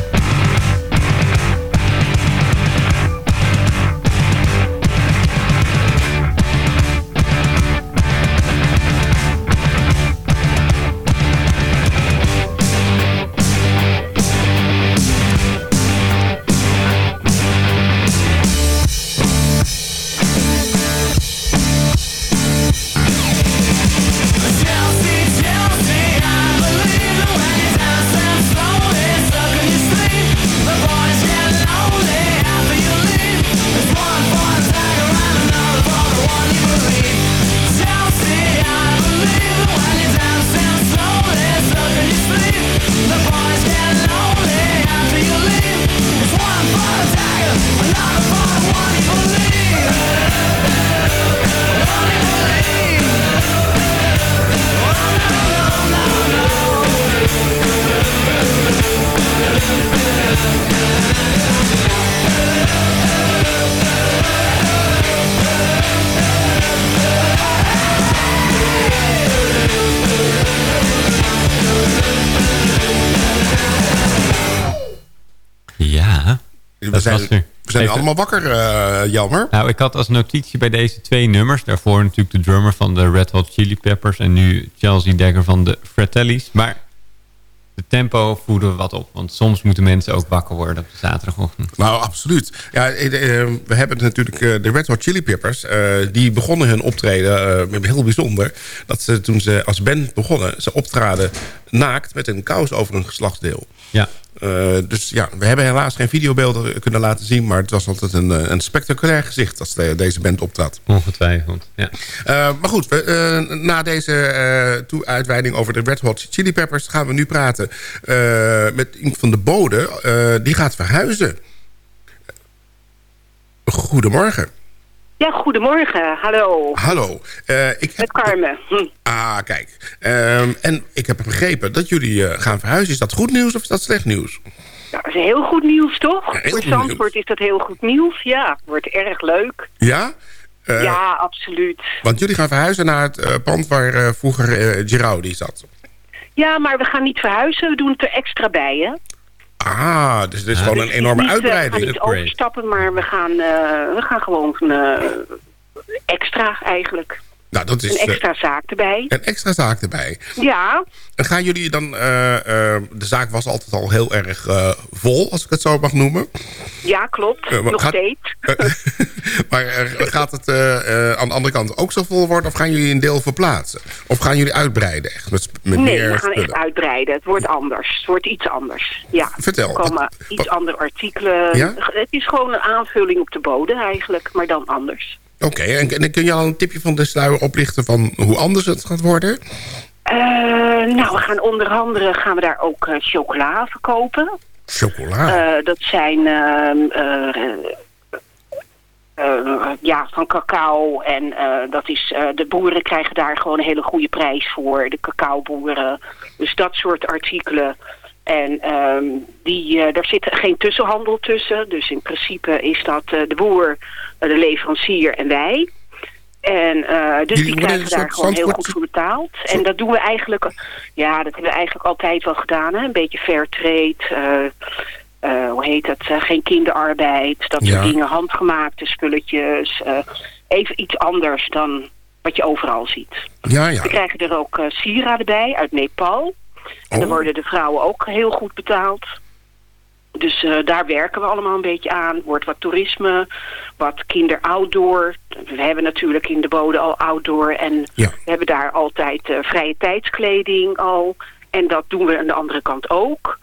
Zijn, we zijn Even- allemaal wakker, eh Jelmer. Nou, ik had als notitie bij deze twee nummers... daarvoor natuurlijk de drummer van de Red Hot Chili Peppers... en nu Chelsea Dagger van de Fratellis. Maar de tempo voeden we wat op. Want soms moeten mensen ook wakker worden op de zaterdagochtend. Nou, absoluut. Ja, eh, eh, we hebben natuurlijk de Red Hot Chili Peppers. die begonnen hun optreden heel bijzonder. Dat ze toen ze als band begonnen, ze optraden naakt met een kous over een geslachtsdeel. Ja. Eh, dus ja, we hebben helaas geen videobeelden kunnen laten zien... maar het was altijd een, eh, een spectaculair gezicht als de- deze band optrad. Ongetwijfeld, ja. Eh, maar goed, we, na deze toe- uitweiding over de Red Hot Chili Peppers... gaan we nu praten met iemand van de Bode. Eh, die gaat verhuizen. Goedemorgen. Ja, goedemorgen. Hallo. Hallo. Eh, ik heb... Met Carmen. Hm. Ah, kijk. Ehm, en ik heb begrepen dat jullie eh, gaan verhuizen. Is dat goed nieuws of is dat slecht nieuws? Nou, dat is heel goed nieuws, toch? Voor Zandvoort is dat heel goed nieuws. Ja, wordt erg leuk. Ja? Eh, ja, absoluut. Want jullie gaan verhuizen naar het pand waar vroeger Giraudi zat. Ja, maar we gaan niet verhuizen. We doen het er extra bij, hè? Ah, dus dit is gewoon een enorme Niet, eh, uitbreiding. We gaan niet overstappen, maar we gaan, eh, we gaan gewoon eh, extra eigenlijk. Nou, dat is Een eh, extra zaak erbij. een extra zaak erbij. Ja, En gaan jullie dan... eh, eh, de zaak was altijd al heel erg vol, als ik het zo mag noemen. ja, klopt. Nog gaat- steeds. Maar gaat het aan de andere kant ook zo vol worden? Of gaan jullie een deel verplaatsen? Of gaan jullie uitbreiden echt? Met, nee, meer we gaan echt spullen? uitbreiden. Het wordt anders. Het wordt iets anders. Ja. Vertel, Er komen wat- iets andere artikelen. Ja? Het is gewoon een aanvulling op de bodem eigenlijk, maar dan anders. Oké, en, en kun je al een tipje van de sluier oplichten... van hoe anders het gaat worden? Eh, nou, we gaan onder andere gaan we daar ook eh, chocola verkopen. Chocola? Eh, dat zijn ehm, eh, eh, ja, van cacao. En dat is, de boeren krijgen daar gewoon een hele goede prijs voor. De cacaoboeren. Dus dat soort artikelen. En ehm, die, eh, daar zit geen tussenhandel tussen. Dus in principe is dat eh, de boer, eh, de leverancier en wij. En dus die krijgen daar gewoon heel goed voor betaald. En dat doen we eigenlijk, ja, dat hebben we eigenlijk altijd wel gedaan. Hè? Een beetje fair trade, hoe heet eh, geen kinderarbeid, dat Ja. soort dingen, handgemaakte spulletjes. even iets anders dan wat je overal ziet. Ja, ja. We krijgen er ook sieraden bij uit Nepal. En dan Oh. worden de vrouwen ook heel goed betaald. Dus eh, daar werken we allemaal een beetje aan. Wordt wat toerisme, wat kinder-outdoor. We hebben natuurlijk in de bode al outdoor. En Ja. we hebben daar altijd eh, vrije tijdskleding al. En dat doen we aan de andere kant ook.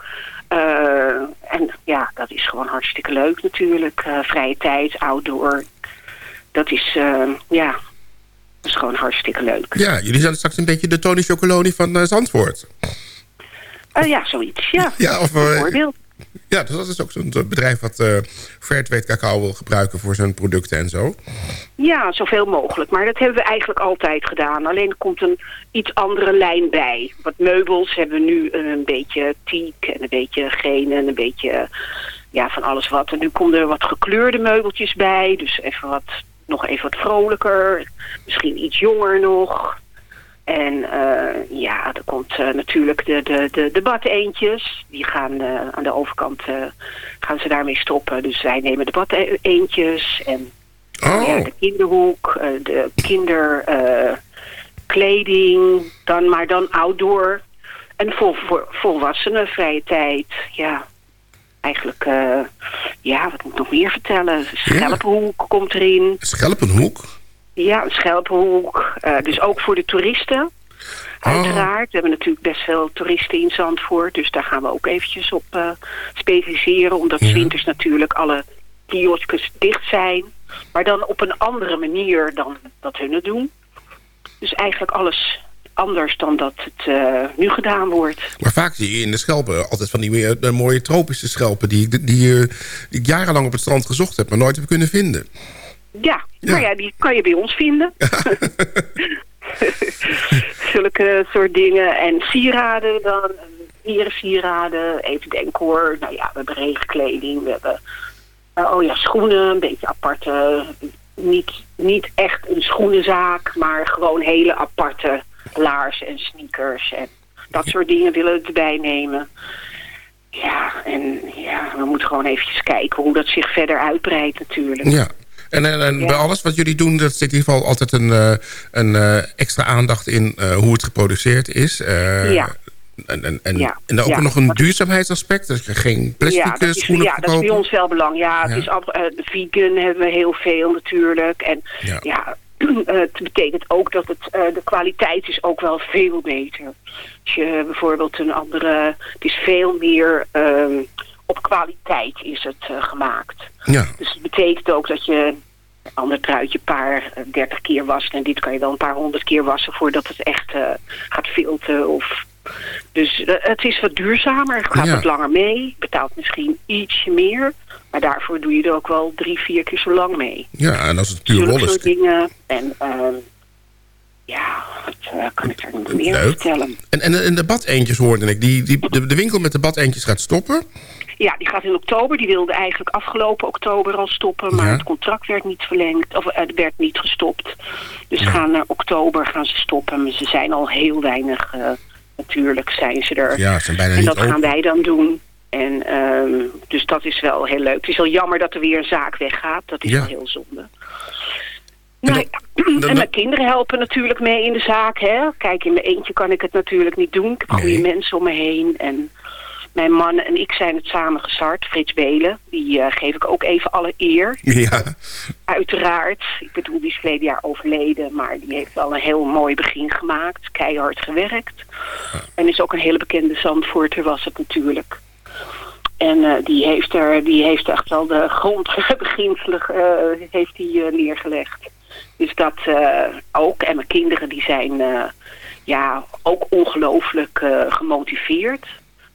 Eh, en ja, dat is gewoon hartstikke leuk natuurlijk. Vrije tijd, outdoor. Dat is, ja, dat is gewoon hartstikke leuk. Ja, jullie zijn straks een beetje de Tony Chocoloni van Zandvoort. Eh, ja, zoiets, ja. Ja, of, eh, Bijvoorbeeld. Ja, dus dat is ook zo'n bedrijf wat eh Fairtrade cacao wil gebruiken voor zijn producten en zo. Ja, zoveel mogelijk. Maar dat hebben we eigenlijk altijd gedaan. Alleen er komt een iets andere lijn bij. Wat meubels hebben we nu een beetje teak en een beetje geen en een beetje ja, van alles wat. En nu komen er wat gekleurde meubeltjes bij. Dus even wat, nog even wat vrolijker. Misschien iets jonger nog. En eh, ja, er komt eh, natuurlijk de, de, de, de badeentjes. Die gaan eh, aan de overkant gaan ze daarmee stoppen. Dus wij nemen de badeentjes en Oh. ja, de kinderhoek, de kinderkleding, dan, maar dan outdoor. En vol, voor volwassenen, vrije tijd, ja. Eigenlijk, ja, wat moet ik nog meer vertellen? Schelpenhoek komt erin. Schelpenhoek? Ja, een schelpenhoek. Eh, dus ook voor de toeristen. Uiteraard. We hebben natuurlijk best veel toeristen in Zandvoort. Dus daar gaan we ook eventjes op eh, specialiseren. Omdat Ja. winters natuurlijk alle kiosks dicht zijn. Maar dan op een andere manier dan dat hun het doen. Dus eigenlijk alles anders dan dat het eh, nu gedaan wordt. Maar vaak zie je in de schelpen altijd van die meer, mooie tropische schelpen... Die, ik- die, die ik jarenlang op het strand gezocht heb, maar nooit heb kunnen vinden. Ja, nou ja, die kan je bij ons vinden. Zulke soort dingen. En sieraden dan. Dierensieraden. Even denken hoor. Nou ja, we hebben regenkleding. We hebben, eh, oh ja, schoenen. Een beetje aparte. Niet, niet echt een schoenenzaak. Maar gewoon hele aparte laarzen en sneakers. En dat soort dingen willen we erbij nemen. Ja, en ja, we moeten gewoon eventjes kijken hoe dat zich verder uitbreidt natuurlijk. Ja. En, en, en Ja. bij alles wat jullie doen, dat zit in ieder geval altijd een, eh, een eh, extra aandacht in eh, hoe het geproduceerd is. Ja. En, en, en, Ja. en dan ook Ja. nog een duurzaamheidsaspect. Dus geen plastic ja, dat is, schoenen ja, dat is bij ons wel belangrijk. Ja, het is eh, vegan hebben we heel veel natuurlijk. En Ja. het betekent ook dat het, de kwaliteit is ook wel veel beter. Als je bijvoorbeeld een andere... Het is veel meer ehm, op kwaliteit is het eh, gemaakt. Ja. Dus het betekent ook dat je een ander truitje een paar eh, dertig keer wast. En dit kan je wel een paar honderd keer wassen voordat het echt eh, gaat filteren. Of... Dus het is wat duurzamer, gaat Ja. wat langer mee. Betaalt misschien ietsje meer. Maar daarvoor doe je er ook wel drie, vier keer zo lang mee. Ja, en als het puur is. soort dingen. En ehm, ja, wat eh, kan ik er nog meer Leuk. vertellen? En, en, en de badeentjes hoorde ik. Die, die, de, de winkel met de badeentjes gaat stoppen. Ja, die gaat in oktober. Die wilde eigenlijk afgelopen oktober al stoppen. Maar Ja. het contract werd niet verlengd. Of eh, het werd niet gestopt. Dus gaan naar oktober gaan ze stoppen. Maar ze zijn al heel weinig. eh, natuurlijk zijn ze er. Ja, ze zijn bijna en niet dat gaan open. wij dan doen. En ehm, dus dat is wel heel leuk. Het is wel jammer dat er weer een zaak weggaat. Dat is Ja. wel heel zonde. Nou, en mijn kinderen helpen natuurlijk mee in de zaak. Hè? Kijk, in mijn eentje kan ik het natuurlijk niet doen. Ik heb goede Nee. mensen om me heen. En mijn man en ik zijn het samen gestart. Frits Belen, die eh, geef ik ook even alle eer. Ja. Uiteraard. Ik bedoel, die is verleden jaar overleden. Maar die heeft wel een heel mooi begin gemaakt. Keihard gewerkt. En is ook een hele bekende Zandvoorter was het natuurlijk. En eh, die, heeft er, die heeft echt wel de grondbeginselen eh, heeft die, neergelegd. Dus dat eh, ook. En mijn kinderen die zijn eh, ja, ook ongelooflijk eh, gemotiveerd.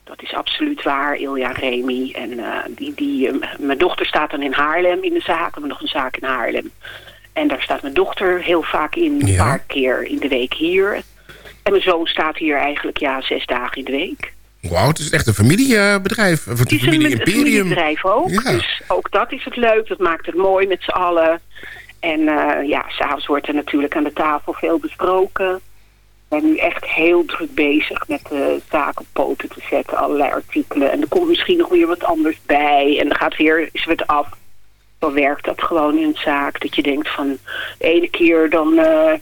Dat is absoluut waar, Ilja Remy. En die, die, mijn dochter staat dan in Haarlem in de zaak. We hebben nog een zaak in Haarlem. En daar staat mijn dochter heel vaak in, een Ja. paar keer in de week hier. En mijn zoon staat hier eigenlijk ja, zes dagen in de week. Wauw, het is echt een familiebedrijf. Of Het is een, familie-imperium. familiebedrijf ook. Ja. Dus ook dat is het leuk. Dat maakt het mooi met z'n allen. En eh, ja, s'avonds wordt er natuurlijk aan de tafel veel besproken. We zijn nu echt heel druk bezig met de zaak op poten te zetten. Allerlei artikelen. En er komt misschien nog weer wat anders bij. En dan gaat weer, het af. Dan werkt dat gewoon in een zaak. Dat je denkt van, de ene keer dan eh,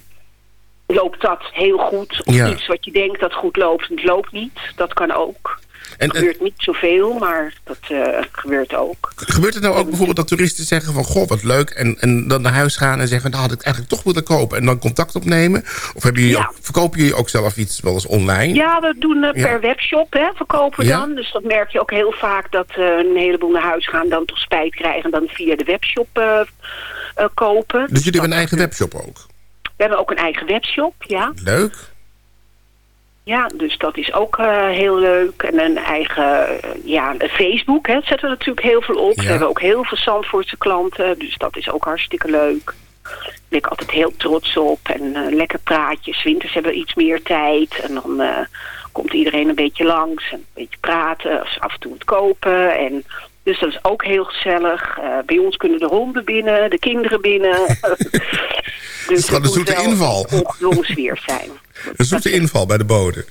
loopt dat heel goed. Of Ja. iets wat je denkt dat goed loopt, het loopt niet. Dat kan ook. En, Het gebeurt niet zoveel, maar dat eh, gebeurt ook. Gebeurt het nou ook bijvoorbeeld dat toeristen zeggen van... goh, wat leuk, en, en dan naar huis gaan en zeggen... nou had ik eigenlijk toch willen kopen en dan contact opnemen? Of hebben jullie Ja. ook, verkopen jullie ook zelf iets wel eens online? Ja, we doen eh, Ja. per webshop, hè, verkopen we Ja. dan. Dus dat merk je ook heel vaak dat eh, een heleboel naar huis gaan... dan toch spijt krijgen en dan via de webshop kopen. Dus jullie hebben een eigen webshop ook? We hebben ook een eigen webshop, ja. Leuk. Ja, dus dat is ook eh, heel leuk. En een eigen, eh, ja, Facebook, hè, zetten we natuurlijk heel veel op. Ja. We hebben ook heel veel Zandvoortse klanten, dus dat is ook hartstikke leuk. Daar ben ik altijd heel trots op. En eh, lekker praatjes. Winters hebben we iets meer tijd. En dan komt iedereen een beetje langs. En een beetje praten. Of af en toe het kopen. En, dus dat is ook heel gezellig. Eh, bij ons kunnen de honden binnen. De kinderen binnen. Het is gewoon een het zoete inval. een sfeer zijn. Een zoete inval bij de bode.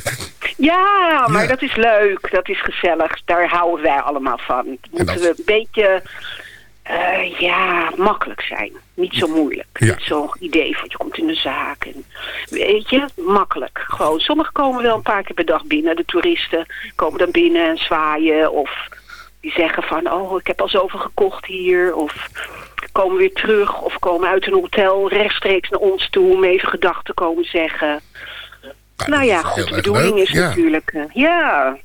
Ja, maar Ja. dat is leuk. Dat is gezellig. Daar houden wij allemaal van. Het moet dat- een beetje eh, ja, makkelijk zijn. Niet zo moeilijk. Ja. Niet zo'n idee van je komt in de zaak. En, weet je, makkelijk. Gewoon, sommigen komen wel een paar keer per dag binnen. De toeristen komen dan binnen en zwaaien. Of die zeggen van, oh, ik heb al zoveel gekocht hier. Of komen weer terug. Of komen uit een hotel rechtstreeks naar ons toe om even gedachten te komen zeggen. Nou ja, goed, de bedoeling leuk, is ja. natuurlijk... eh, ja,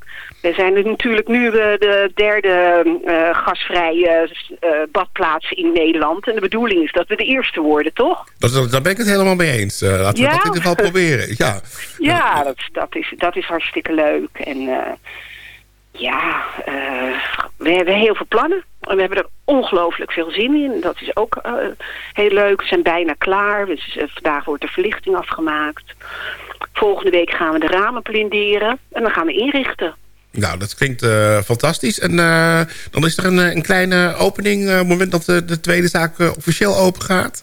we zijn er natuurlijk nu de derde eh, gasvrije eh, badplaats in Nederland. En de bedoeling is dat we de eerste worden, toch? Dat, dat- daar ben ik het helemaal mee eens. Laten we dat in ieder geval proberen. Ja. Ja, dat, dat, is, dat is hartstikke leuk. En ja, eh, we hebben heel veel plannen. En we hebben er ongelooflijk veel zin in. Dat is ook eh, heel leuk. We zijn bijna klaar. Dus, eh, vandaag wordt de verlichting afgemaakt. Volgende week gaan we de ramen blinderen. En dan gaan we inrichten. Nou, dat klinkt fantastisch. En dan is er een, een kleine opening... op het moment dat de, de tweede zaak officieel open gaat.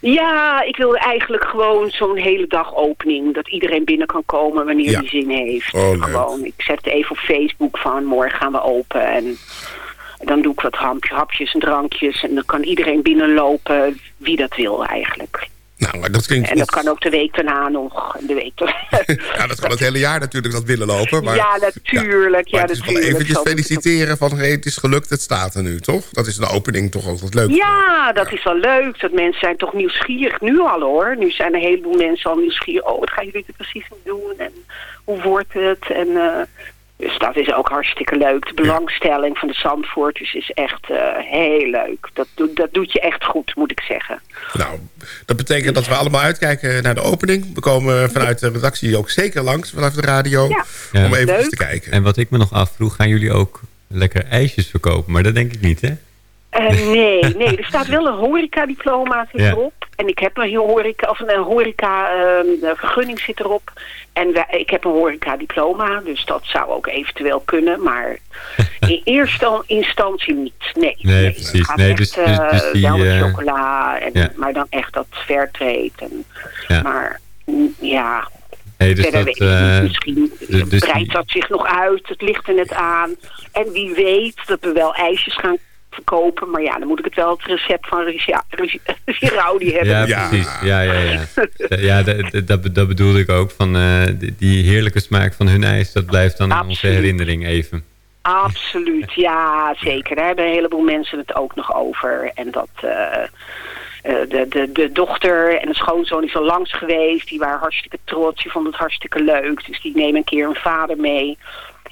Ja, ik wilde eigenlijk gewoon zo'n hele dag opening. Dat iedereen binnen kan komen wanneer Ja. hij zin heeft. Oh, gewoon, ik zet even op Facebook van morgen gaan we open. En dan doe ik wat hapje- hapjes en drankjes. En dan kan iedereen binnenlopen wie dat wil eigenlijk. Nou, maar dat klinkt... En dat kan ook de week daarna nog. De week. Ja, dat kan het hele jaar natuurlijk dat willen lopen. Maar, ja, natuurlijk. Ja, natuurlijk. eventjes feliciteren van hey, het is gelukt, het staat er nu, toch? Dat is een opening toch altijd leuk. Ja, dat is wel leuk. Dat mensen zijn toch nieuwsgierig. Nu al hoor. Nu zijn een heleboel mensen al nieuwsgierig. Oh, wat gaan jullie er precies mee doen? En hoe wordt het? En, eh, dus dat is ook hartstikke leuk. De belangstelling van de Zandvoorters is echt eh, heel leuk. Dat, doet- dat doet je echt goed, moet ik zeggen. Nou, dat betekent dat we allemaal uitkijken naar de opening. We komen vanuit de redactie ook zeker langs, vanaf de radio, Ja. om even te kijken. En wat ik me nog afvroeg, gaan jullie ook lekker ijsjes verkopen? Maar dat denk ik niet, hè? Eh, nee, nee, er staat wel een horecadiploma zit Ja. erop. En ik heb een horeca, of een horeca ehm, vergunning zit erop. En wij- ik heb een horecadiploma, dus dat zou ook eventueel kunnen. Maar in eerste instantie niet. Nee, Nee, het precies. Nee, echt, dus- dus- eh, dus die, wel met eh, chocola, en, ja. maar dan echt dat fairtrade. En, Ja. Maar mm, ja, Nee, dus verder dat, eh, Misschien dus- breidt dat zich nog uit. Het ligt er net aan. En wie weet dat we wel ijsjes gaan verkopen. Maar ja, dan moet ik het wel het recept van Giraudi hebben. Ja, precies. Ja, ja, ja. ja dat, dat- dat, bedoelde ik ook. Van, eh, die, heerlijke smaak van hun ijs, dat blijft dan in onze Absoluut. herinnering even. Absoluut, ja, zeker. Daar hebben een heleboel mensen het ook nog over. En dat eh, eh, de, de, de dochter en de schoonzoon is al langs geweest. Die waren hartstikke trots, die vonden het hartstikke leuk. Dus die nemen een keer een vader mee.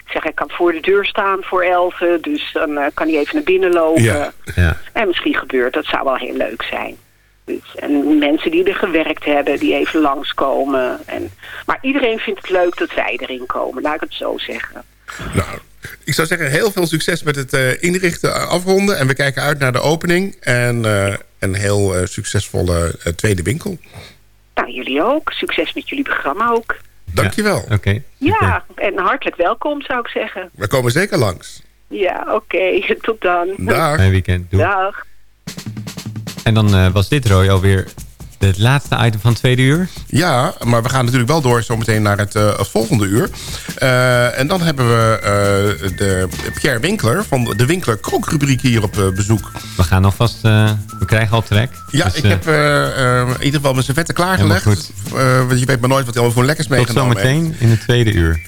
Ik zeg, ik kan voor de deur staan voor elfen. Dus dan eh, kan hij even naar binnen lopen. Ja. Ja. En misschien gebeurt, dat zou wel heel leuk zijn. Dus, en mensen die er gewerkt hebben, die even langskomen. En, maar iedereen vindt het leuk dat wij erin komen, laat ik het zo zeggen. Nou, ik zou zeggen, heel veel succes met het eh, inrichten, eh, afronden. En we kijken uit naar de opening. En een heel succesvolle tweede winkel. Nou, jullie ook. Succes met jullie programma ook. Dankjewel. Oké. Ja, en hartelijk welkom zou ik zeggen. We komen zeker langs. Ja, oké. Tot dan. Dag. Fijn weekend. Doei. Dag. En dan eh, was dit, Roy, alweer het laatste item van het tweede uur. Ja, maar we gaan natuurlijk wel door zometeen naar het, eh, volgende uur. Eh, en dan hebben we eh, de Pierre Winkler van de Winkler Kookrubriek hier op bezoek. We gaan alvast... we krijgen al trek. Ja, Dus, ik heb in ieder geval mijn servetten klaargelegd. Want je weet maar nooit wat hij allemaal voor lekkers Tot meegenomen heeft. zometeen in het tweede uur.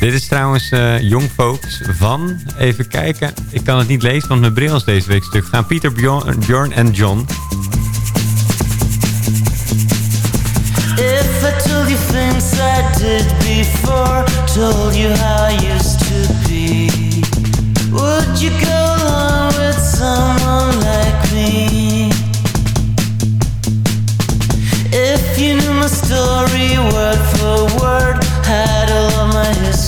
Dit is trouwens eh Young Folks van... Even kijken. Ik kan het niet lezen, want mijn bril is deze week stuk gaan. Pieter, Bjorn, Bjorn en John. If I told you things I did before, told you how I used to be, would you go along with someone like me? If you knew my story word for word, had all of my history,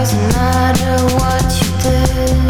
doesn't matter what you did,